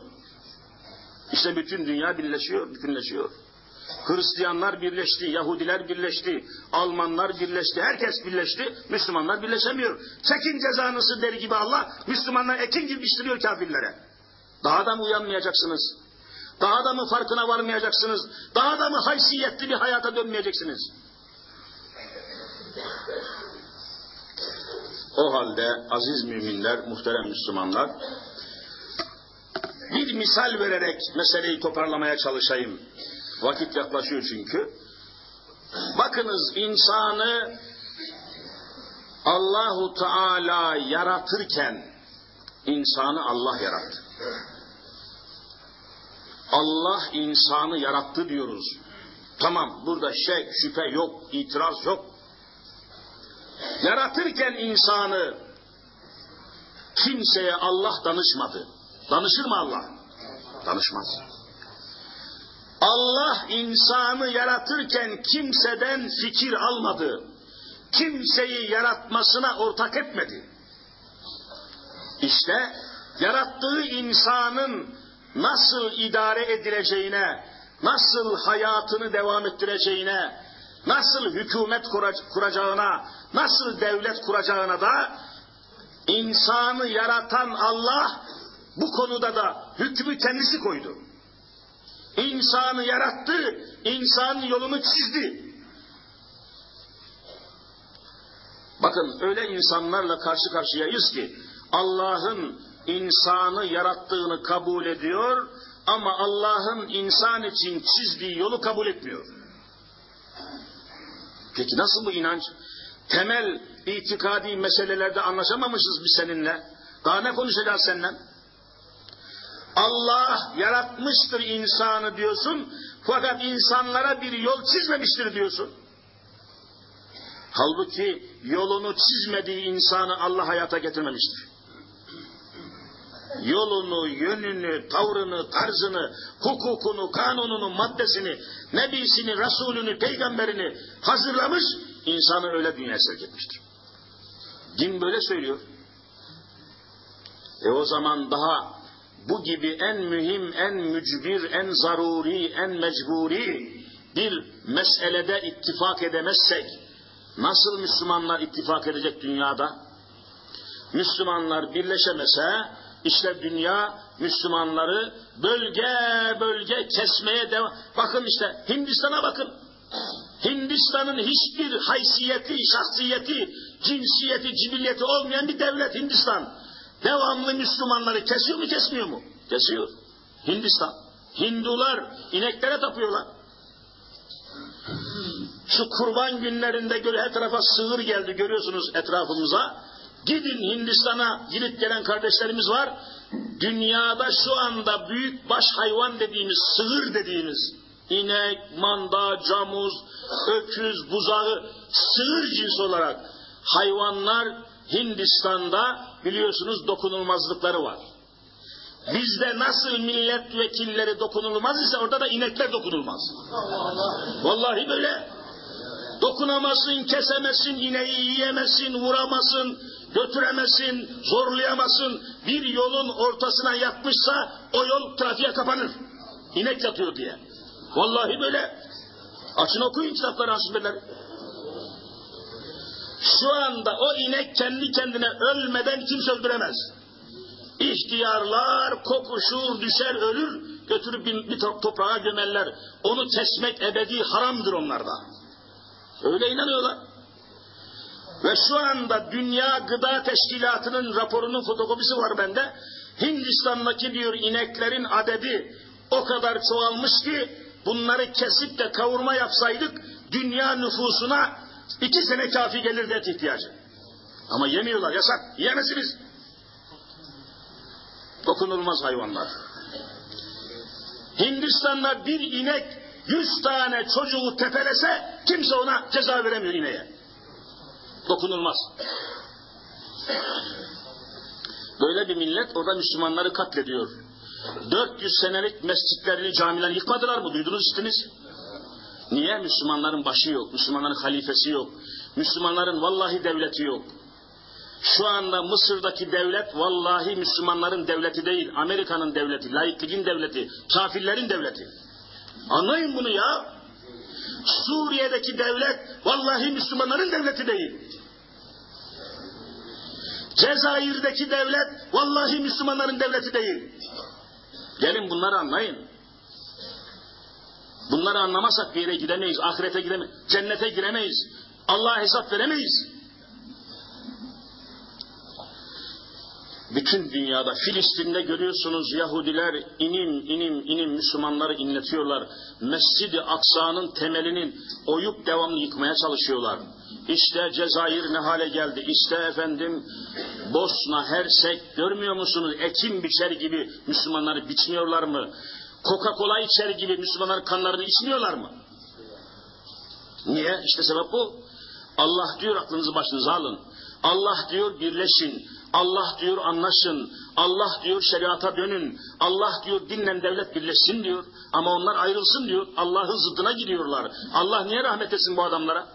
İşte bütün dünya birleşiyor, bütünleşiyor. Hristiyanlar birleşti, Yahudiler birleşti, Almanlar birleşti, herkes birleşti, Müslümanlar birleşemiyor. Çekin cezanızı der gibi Allah, Müslümanlar ekin gibi işliyor kafirlere. Daha da mı uyanmayacaksınız? Daha da mı farkına varmayacaksınız? Daha da mı haysiyetli bir hayata dönmeyeceksiniz? O halde aziz müminler, muhterem Müslümanlar, bir misal vererek meseleyi toparlamaya çalışayım. Vakit yaklaşıyor çünkü. Bakınız insanı Allahu Teala yaratırken insanı Allah yarattı. Allah insanı yarattı diyoruz. Tamam burada şey şüphe yok, itiraz yok. Yaratırken insanı kimseye Allah danışmadı. Danışır mı Allah? Danışmaz. Allah insanı yaratırken kimseden fikir almadı. Kimseyi yaratmasına ortak etmedi. İşte yarattığı insanın nasıl idare edileceğine, nasıl hayatını devam ettireceğine, nasıl hükümet kuracağına, nasıl devlet kuracağına da insanı yaratan Allah bu konuda da hükmü kendisi koydu. İnsanı yarattı, insan yolunu çizdi. Bakın öyle insanlarla karşı karşıyayız ki Allah'ın insanı yarattığını kabul ediyor ama Allah'ın insan için çizdiği yolu kabul etmiyor. Peki nasıl bu inanç? Temel itikadi meselelerde anlaşamamışız biz seninle. Daha ne konuşacağız seninle? Allah yaratmıştır insanı diyorsun fakat insanlara bir yol çizmemiştir diyorsun. Halbuki yolunu çizmediği insanı Allah hayata getirmemiştir. Yolunu, yönünü, tavrını, tarzını, hukukunu, kanununu, maddesini, nebisini, Resulünü, peygamberini hazırlamış, insanı öyle dünyaya sevk etmiştir. Din böyle söylüyor. E o zaman daha bu gibi en mühim, en mücbir, en zaruri, en mecburi bir meselede ittifak edemezsek, nasıl Müslümanlar ittifak edecek dünyada? Müslümanlar birleşemese, işte dünya Müslümanları bölge bölge kesmeye devam. Bakın işte Hindistan'a bakın. Hindistan'ın hiçbir haysiyeti, şahsiyeti, cinsiyeti, cibilliyeti olmayan bir devlet Hindistan. Devamlı Müslümanları kesiyor mu kesmiyor mu? Kesiyor. Hindistan. Hindular ineklere tapıyorlar. Şu kurban günlerinde göre her tarafa sığır geldi görüyorsunuz etrafımıza. Gidin Hindistan'a gidip gelen kardeşlerimiz var. Dünyada şu anda büyük baş hayvan dediğimiz, sığır dediğimiz, inek, manda, camuz, öküz, buzağı, sığır cinsi olarak hayvanlar Hindistan'da biliyorsunuz dokunulmazlıkları var. Bizde nasıl milletvekilleri dokunulmaz ise orada da inekler dokunulmaz. Vallahi böyle. Dokunamazsın, kesemezsin, ineği yiyemezsin, vuramazsın, götüremezsin, zorlayamazsın. Bir yolun ortasına yatmışsa o yol trafiğe kapanır. İnek yatıyor diye. Vallahi böyle. Açın okuyun kitapları hasbileri. Şu anda o inek kendi kendine ölmeden kimse öldüremez. İhtiyarlar kokuşur, düşer, ölür, götürüp bir, bir toprağa gömerler. Onu kesmek ebedi haramdır onlarda. Öyle inanıyorlar. Ve şu anda Dünya Gıda Teşkilatı'nın raporunun fotokopisi var bende. Hindistan'daki diyor ineklerin adedi o kadar çoğalmış ki bunları kesip de kavurma yapsaydık dünya nüfusuna iki sene kafi gelirdi et ihtiyacı. Ama yemiyorlar yasak. Yiyemezsiniz. Dokunulmaz hayvanlar. Hindistan'da bir inek yüz tane çocuğu tepelese kimse ona ceza veremiyor ineğe. Dokunulmaz. Böyle bir millet orada Müslümanları katlediyor. 400 senelik mescitlerini, camilerini yıkmadılar mı? Duydunuz işitiniz. Niye? Müslümanların başı yok, Müslümanların halifesi yok, Müslümanların vallahi devleti yok. Şu anda Mısır'daki devlet vallahi Müslümanların devleti değil, Amerika'nın devleti, laikliğin devleti, kafirlerin devleti. Anlayın bunu ya. Suriye'deki devlet vallahi Müslümanların devleti değil. Cezayir'deki devlet vallahi Müslümanların devleti değil. Gelin bunları anlayın. Bunları anlamasak bir yere gidemeyiz, ahirete gidemeyiz, cennete giremeyiz, Allah'a hesap veremeyiz. Bütün dünyada, Filistin'de görüyorsunuz Yahudiler inim inim inim Müslümanları inletiyorlar. Mescid-i Aksa'nın temelinin oyup devamlı yıkmaya çalışıyorlar. İşte Cezayir ne hale geldi, İşte efendim Bosna, Hersek görmüyor musunuz? Ekim biçer gibi Müslümanları biçmiyorlar mı? Coca-Cola içer gibi Müslümanların kanlarını içmiyorlar mı? Niye? İşte sebep bu. Allah diyor aklınızı başınıza alın. Allah diyor birleşin. Allah diyor anlaşın. Allah diyor şeriata dönün. Allah diyor dinle devlet birleşsin diyor. Ama onlar ayrılsın diyor. Allah'ın zıddına gidiyorlar. Allah niye rahmet etsin bu adamlara?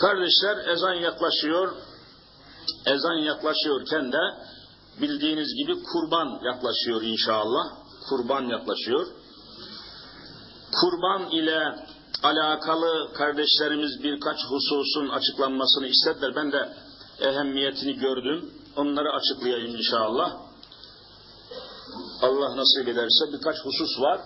Kardeşler ezan yaklaşıyor. Ezan yaklaşıyorken de bildiğiniz gibi kurban yaklaşıyor inşallah. Kurban yaklaşıyor. Kurban ile alakalı kardeşlerimiz birkaç hususun açıklanmasını istediler. Ben de ehemmiyetini gördüm. Onları açıklayayım inşallah. Allah nasip ederse birkaç husus var.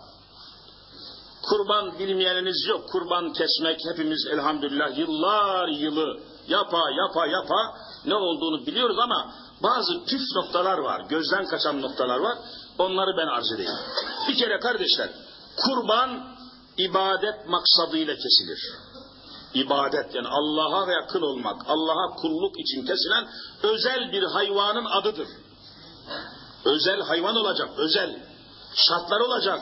Kurban bilmeyeniniz yok. Kurban kesmek hepimiz elhamdülillah yıllar yılı yapa yapa yapa ne olduğunu biliyoruz ama bazı püf noktalar var. Gözden kaçan noktalar var. Onları ben arz edeyim. Bir kere kardeşler kurban ibadet maksadıyla kesilir. İbadet yani Allah'a yakın olmak, Allah'a kulluk için kesilen özel bir hayvanın adıdır. Özel hayvan olacak, özel. Şartlar olacak.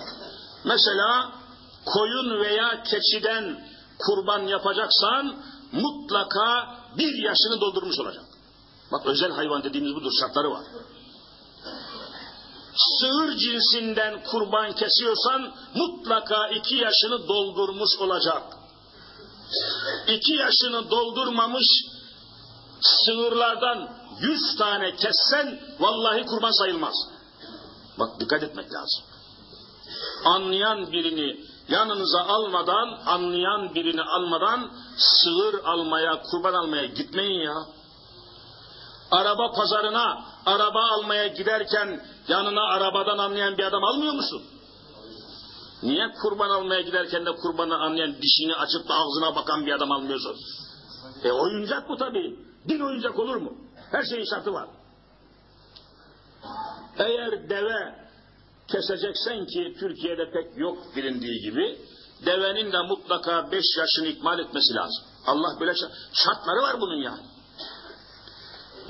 Mesela koyun veya keçiden kurban yapacaksan mutlaka bir yaşını doldurmuş olacak. Bak özel hayvan dediğimiz budur, şartları var. Sığır cinsinden kurban kesiyorsan mutlaka iki yaşını doldurmuş olacak. İki yaşını doldurmamış sığırlardan yüz tane kessen vallahi kurban sayılmaz. Bak dikkat etmek lazım. Anlayan birini yanınıza almadan, anlayan birini almadan sığır almaya, kurban almaya gitmeyin ya. Araba pazarına araba almaya giderken yanına arabadan anlayan bir adam almıyor musun? Niye kurban almaya giderken de kurbanı anlayan dişini açıp da ağzına bakan bir adam almıyorsun? E oyuncak bu tabii. Din oyuncak olur mu? Her şeyin şartı var. Eğer deve keseceksen ki Türkiye'de pek yok bilindiği gibi devenin de mutlaka beş yaşını ikmal etmesi lazım. Allah böyle şartları var bunun yani.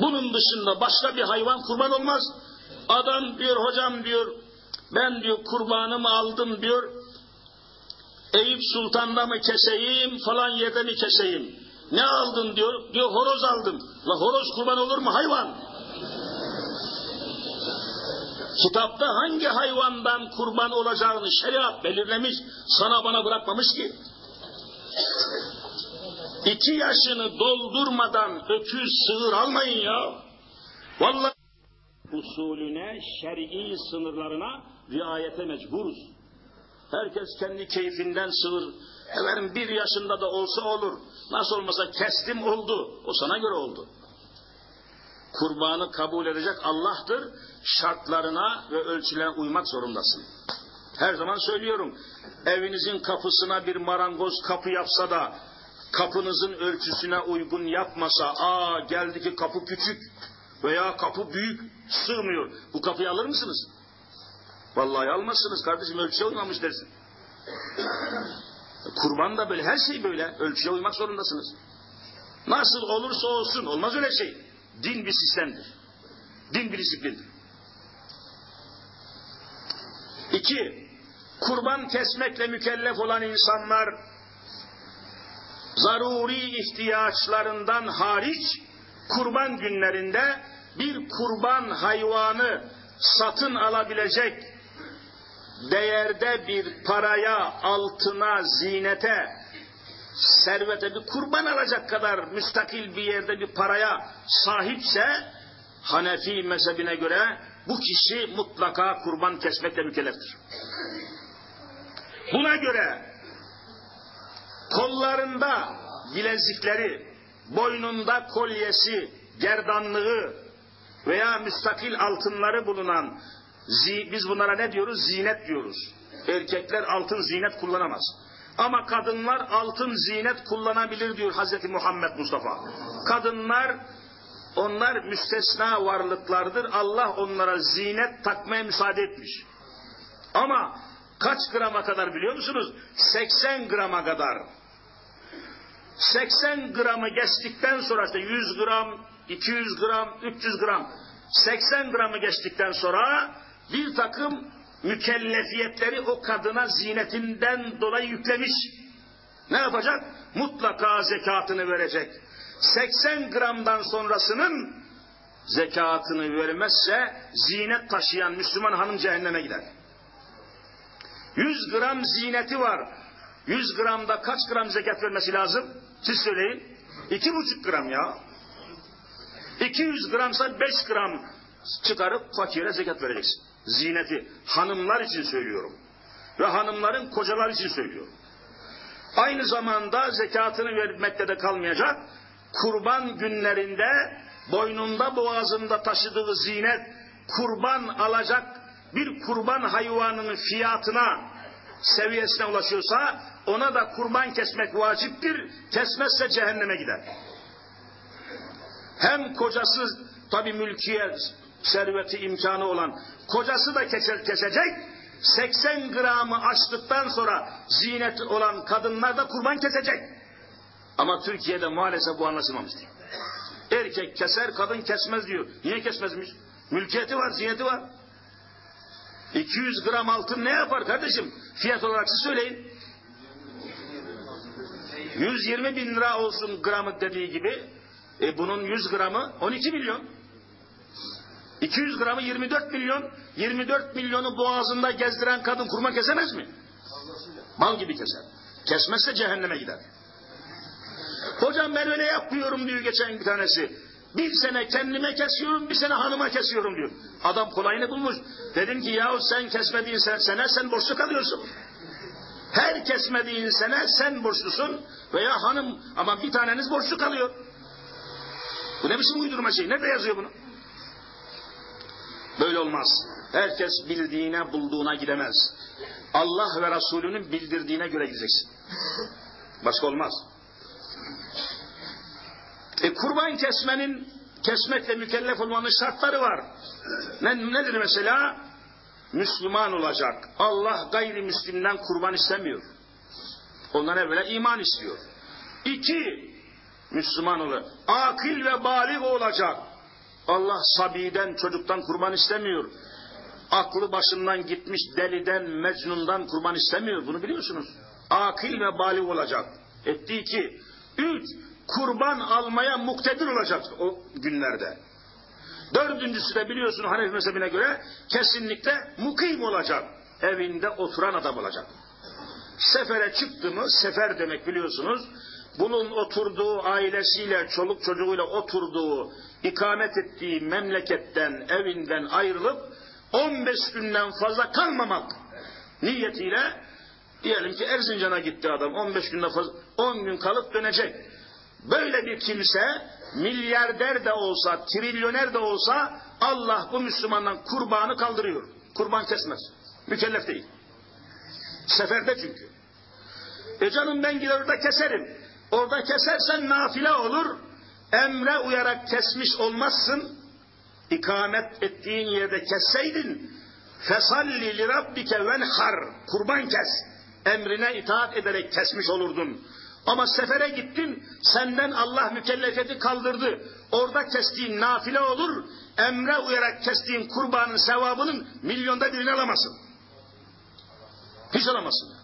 Bunun dışında başka bir hayvan kurban olmaz. Adam diyor hocam diyor ben diyor kurbanımı aldım diyor Eyüp Sultan'da mı keseyim falan yerde mi keseyim? Ne aldın diyor? Diyor horoz aldım. La horoz kurban olur mu hayvan? Kitapta hangi hayvandan kurban olacağını şeriat belirlemiş, sana bana bırakmamış ki. İki yaşını doldurmadan öküz sığır almayın ya. Vallahi usulüne, şer'i sınırlarına riayete mecburuz. Herkes kendi keyfinden sığır. Efendim bir yaşında da olsa olur. Nasıl olmasa kestim oldu. O sana göre oldu. Kurbanı kabul edecek Allah'tır. Şartlarına ve ölçülerine uymak zorundasın. Her zaman söylüyorum. Evinizin kapısına bir marangoz kapı yapsa da kapınızın ölçüsüne uygun yapmasa, aa geldi ki kapı küçük veya kapı büyük sığmıyor. Bu kapıyı alır mısınız? Vallahi almazsınız kardeşim ölçüye uymamış dersin. Kurban da böyle her şey böyle ölçüye uymak zorundasınız. Nasıl olursa olsun olmaz öyle şey. Din bir sistemdir. Din bir disiplindir. İki, kurban kesmekle mükellef olan insanlar zaruri ihtiyaçlarından hariç kurban günlerinde bir kurban hayvanı satın alabilecek değerde bir paraya, altına, zinete, servete bir kurban alacak kadar müstakil bir yerde bir paraya sahipse Hanefi mezhebine göre bu kişi mutlaka kurban kesmekle mükelleftir. Buna göre kollarında bilezikleri, boynunda kolyesi, gerdanlığı veya müstakil altınları bulunan biz bunlara ne diyoruz? Zinet diyoruz. Erkekler altın zinet kullanamaz. Ama kadınlar altın zinet kullanabilir diyor Hazreti Muhammed Mustafa. Kadınlar onlar müstesna varlıklardır. Allah onlara zinet takmaya müsaade etmiş. Ama kaç grama kadar biliyor musunuz? 80 grama kadar. 80 gramı geçtikten sonra işte 100 gram, 200 gram, 300 gram 80 gramı geçtikten sonra bir takım mükellefiyetleri o kadına zinetinden dolayı yüklemiş. Ne yapacak? Mutlaka zekatını verecek. 80 gramdan sonrasının zekatını vermezse zinet taşıyan Müslüman hanım cehenneme gider. 100 gram zineti var. 100 gramda kaç gram zekat vermesi lazım? Siz söyleyin. 2,5 gram ya. 200 gramsa 5 gram çıkarıp fakire zekat vereceksin. Zineti hanımlar için söylüyorum. Ve hanımların kocalar için söylüyorum. Aynı zamanda zekatını vermekte de kalmayacak. Kurban günlerinde boynunda boğazında taşıdığı zinet kurban alacak bir kurban hayvanının fiyatına seviyesine ulaşıyorsa ona da kurban kesmek vaciptir. Kesmezse cehenneme gider. Hem kocası tabi mülkiyet, serveti imkanı olan kocası da kesecek 80 gramı açtıktan sonra zinet olan kadınlar da kurban kesecek. Ama Türkiye'de maalesef bu anlaşılmamış değil. Erkek keser, kadın kesmez diyor. Niye kesmezmiş? Mülkiyeti var, zineti var. 200 gram altın ne yapar kardeşim? Fiyat olarak siz söyleyin. 120 bin lira olsun gramı dediği gibi e bunun 100 gramı 12 milyon. 200 gramı 24 milyon. 24 milyonu boğazında gezdiren kadın kurma kesemez mi? Mal gibi keser. Kesmezse cehenneme gider. Hocam ben öyle yapmıyorum diyor geçen bir tanesi. Bir sene kendime kesiyorum, bir sene hanıma kesiyorum diyor. Adam kolayını bulmuş. Dedim ki yahu sen kesmediğin sene sen borçlu kalıyorsun. Her kesmediğin sene sen borçlusun veya hanım ama bir taneniz borçlu kalıyor. Bu ne biçim uydurma şey? Nerede yazıyor bunu? Böyle olmaz. Herkes bildiğine bulduğuna gidemez. Allah ve Resulünün bildirdiğine göre gideceksin. Başka olmaz. E, kurban kesmenin kesmekle mükellef olmanın şartları var. Ne, nedir mesela? Müslüman olacak. Allah gayrimüslimden kurban istemiyor. Ondan evvela iman istiyor. İki, Müslüman olacak. Akil ve balik olacak. Allah sabiden, çocuktan kurban istemiyor. Aklı başından gitmiş deliden, mecnundan kurban istemiyor. Bunu biliyorsunuz. Akil ve balik olacak. Etti iki. Üç, kurban almaya muktedir olacak o günlerde. Dördüncüsü de biliyorsun Hanefi mezhebine göre kesinlikle mukim olacak. Evinde oturan adam olacak. Sefere çıktı mı, sefer demek biliyorsunuz, bunun oturduğu ailesiyle, çoluk çocuğuyla oturduğu, ikamet ettiği memleketten, evinden ayrılıp 15 günden fazla kalmamak niyetiyle diyelim ki Erzincan'a gitti adam 15 günden fazla 10 gün kalıp dönecek. Böyle bir kimse milyarder de olsa, trilyoner de olsa Allah bu Müslümandan kurbanı kaldırıyor. Kurban kesmez. Mükellef değil. Seferde çünkü. E canım ben gider orada keserim. Orada kesersen nafile olur. Emre uyarak kesmiş olmazsın. İkamet ettiğin yerde kesseydin fesalli li rabbike venhar kurban kes. Emrine itaat ederek kesmiş olurdun. Ama sefere gittin, senden Allah mükellefiyeti kaldırdı. Orada kestiğin nafile olur, emre uyarak kestiğin kurbanın sevabının milyonda birini alamazsın. Hiç alamazsın.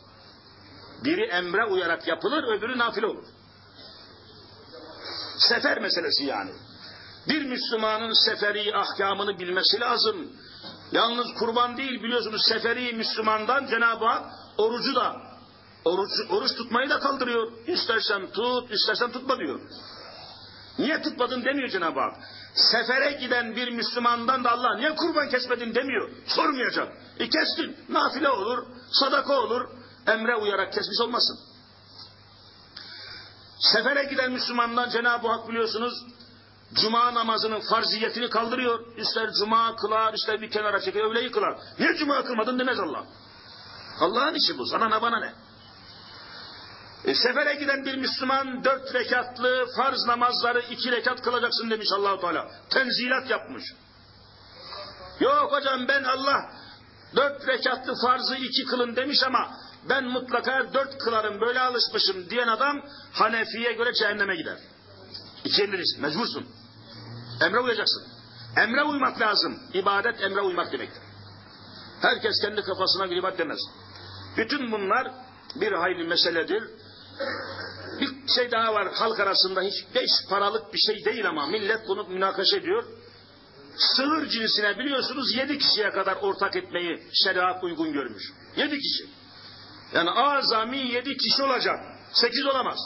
Biri emre uyarak yapılır, öbürü nafile olur. Sefer meselesi yani. Bir Müslümanın seferi ahkamını bilmesi lazım. Yalnız kurban değil biliyorsunuz seferi Müslümandan Cenab-ı Hak orucu da oruç, oruç tutmayı da kaldırıyor. İstersen tut, istersen tutma diyor. Niye tutmadın demiyor Cenab-ı Hak. Sefere giden bir Müslümandan da Allah niye kurban kesmedin demiyor. Sormayacak. E kestin. Nafile olur, sadaka olur. Emre uyarak kesmiş olmasın. Sefere giden Müslümandan Cenab-ı Hak biliyorsunuz Cuma namazının farziyetini kaldırıyor. İster cuma kılar, ister bir kenara çeker, öğleyi kılar. Niye cuma kılmadın demez Allah. Allah'ın işi bu. Sana ne bana ne? E, sefere giden bir Müslüman dört rekatlı farz namazları iki rekat kılacaksın demiş Allahu Teala. Tenzilat yapmış. Yok hocam ben Allah dört rekatlı farzı iki kılın demiş ama ben mutlaka dört kılarım böyle alışmışım diyen adam Hanefi'ye göre cehenneme gider. İki ellisin, mecbursun. Emre uyacaksın. Emre uymak lazım. İbadet emre uymak demektir. Herkes kendi kafasına bir ibadet demez. Bütün bunlar bir hayli meseledir. Bir şey daha var halk arasında hiç beş paralık bir şey değil ama millet bunu münakaşa ediyor. Sığır cinsine biliyorsunuz yedi kişiye kadar ortak etmeyi şeriat uygun görmüş. Yedi kişi. Yani azami yedi kişi olacak. Sekiz olamaz.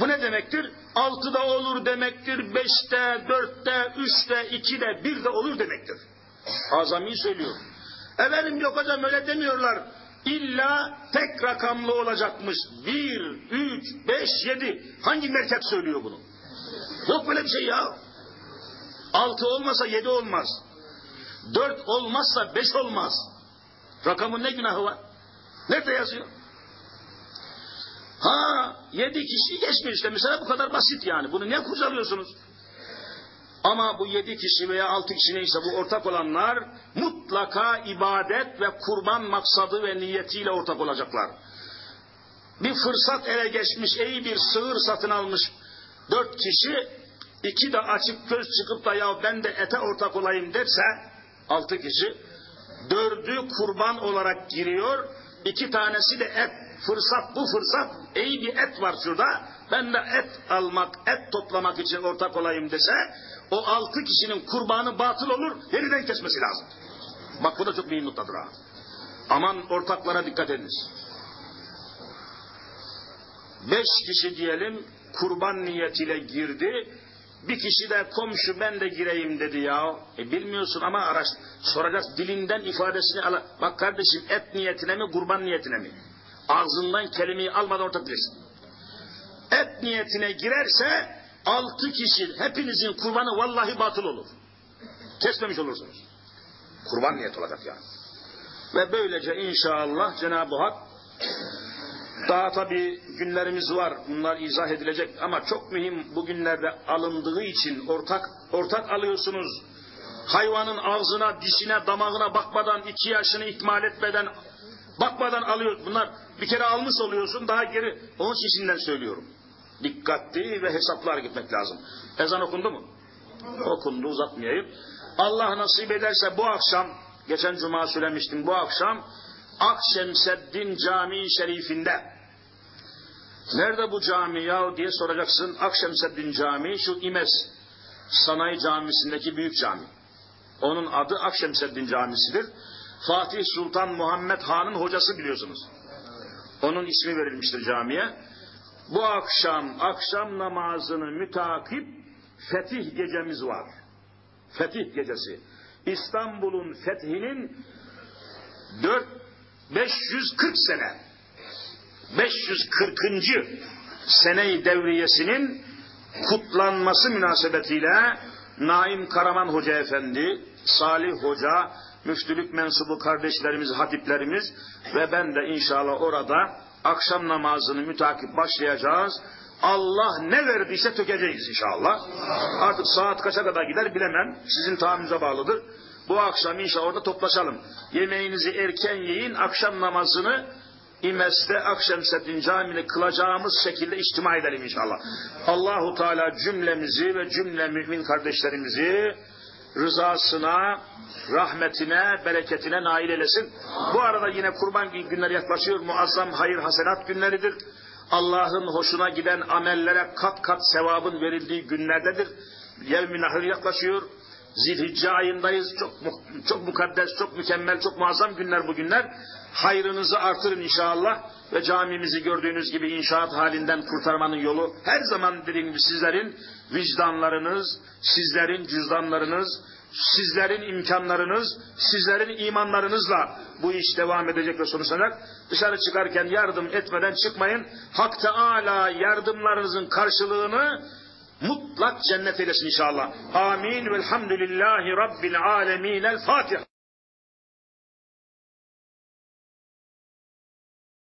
Bu ne demektir? Altıda olur demektir, beşte, dörtte, üçte, ikide, birde olur demektir. Azami söylüyor. Efendim yok hocam öyle demiyorlar. İlla tek rakamlı olacakmış. Bir, üç, beş, yedi. Hangi merkez söylüyor bunu? Yok böyle bir şey ya. Altı olmasa yedi olmaz. Dört olmazsa beş olmaz. Rakamın ne günahı var? Nerede yazıyor? Ha yedi kişi geçmiyor işte. Mesela bu kadar basit yani. Bunu niye kurcalıyorsunuz? Ama bu yedi kişi veya altı kişi neyse bu ortak olanlar mutlaka ibadet ve kurban maksadı ve niyetiyle ortak olacaklar. Bir fırsat ele geçmiş, iyi bir sığır satın almış dört kişi, iki de açık göz çıkıp da ya ben de ete ortak olayım derse altı kişi, dördü kurban olarak giriyor, iki tanesi de et fırsat bu fırsat, iyi bir et var şurada, ben de et almak, et toplamak için ortak olayım dese, o altı kişinin kurbanı batıl olur, yeniden kesmesi lazım. Bak bu da çok mühim noktadır ha. Aman ortaklara dikkat ediniz. Beş kişi diyelim kurban niyetiyle girdi. Bir kişi de komşu ben de gireyim dedi ya. E bilmiyorsun ama araş soracağız dilinden ifadesini al. Bak kardeşim et niyetine mi kurban niyetine mi? Ağzından kelimeyi almadan ortak bilirsin. Et niyetine girerse altı kişi hepinizin kurbanı vallahi batıl olur. Kesmemiş olursunuz. Kurban niyet olacak yani. Ve böylece inşallah Cenab-ı Hak daha tabi günlerimiz var. Bunlar izah edilecek ama çok mühim bugünlerde alındığı için ortak ortak alıyorsunuz. Hayvanın ağzına, dişine, damağına bakmadan, iki yaşını ihmal etmeden, bakmadan alıyor. Bunlar bir kere almış oluyorsun daha geri. Onun için söylüyorum. Dikkatli ve hesaplar gitmek lazım. Ezan okundu mu? Okundu uzatmayayım. Allah nasip ederse bu akşam, geçen cuma söylemiştim bu akşam, Akşemseddin Camii Şerifinde Nerede bu cami ya diye soracaksın. Akşemseddin Camii şu İmes Sanayi Camisi'ndeki büyük cami. Onun adı Akşemseddin Camisi'dir. Fatih Sultan Muhammed Han'ın hocası biliyorsunuz. Onun ismi verilmiştir camiye. Bu akşam, akşam namazını mütakip fetih gecemiz var. Fetih gecesi. İstanbul'un fethinin 4 540 sene 540. seneyi devriyesinin kutlanması münasebetiyle Naim Karaman Hoca Efendi, Salih Hoca, müftülük mensubu kardeşlerimiz, hatiplerimiz ve ben de inşallah orada akşam namazını mütakip başlayacağız. Allah ne verdiyse tökeceğiz inşallah. Artık saat kaça kadar gider bilemem. Sizin tahammülüze bağlıdır. Bu akşam inşallah orada toplaşalım. Yemeğinizi erken yiyin, akşam namazını İmes'te Akşemseddin Camii'ni kılacağımız şekilde içtima edelim inşallah. Allahu Teala cümlemizi ve cümle mümin kardeşlerimizi rızasına, rahmetine, bereketine nail eylesin. Bu arada yine kurban günleri yaklaşıyor. Muazzam hayır hasenat günleridir. Allah'ın hoşuna giden amellere kat kat sevabın verildiği günlerdedir. Yevmi nahır yaklaşıyor. Zilhicce ayındayız. Çok, çok mukaddes, çok mükemmel, çok muazzam günler bu günler. Hayrınızı artırın inşallah ve camimizi gördüğünüz gibi inşaat halinden kurtarmanın yolu her zaman dediğim gibi sizlerin vicdanlarınız, sizlerin cüzdanlarınız, sizlerin imkanlarınız, sizlerin imanlarınızla bu iş devam edecek ve sonuçlanacak. Dışarı çıkarken yardım etmeden çıkmayın. Hak Teala yardımlarınızın karşılığını mutlak cennet eylesin inşallah. Amin. Velhamdülillahi Rabbil alemin. El Fatiha.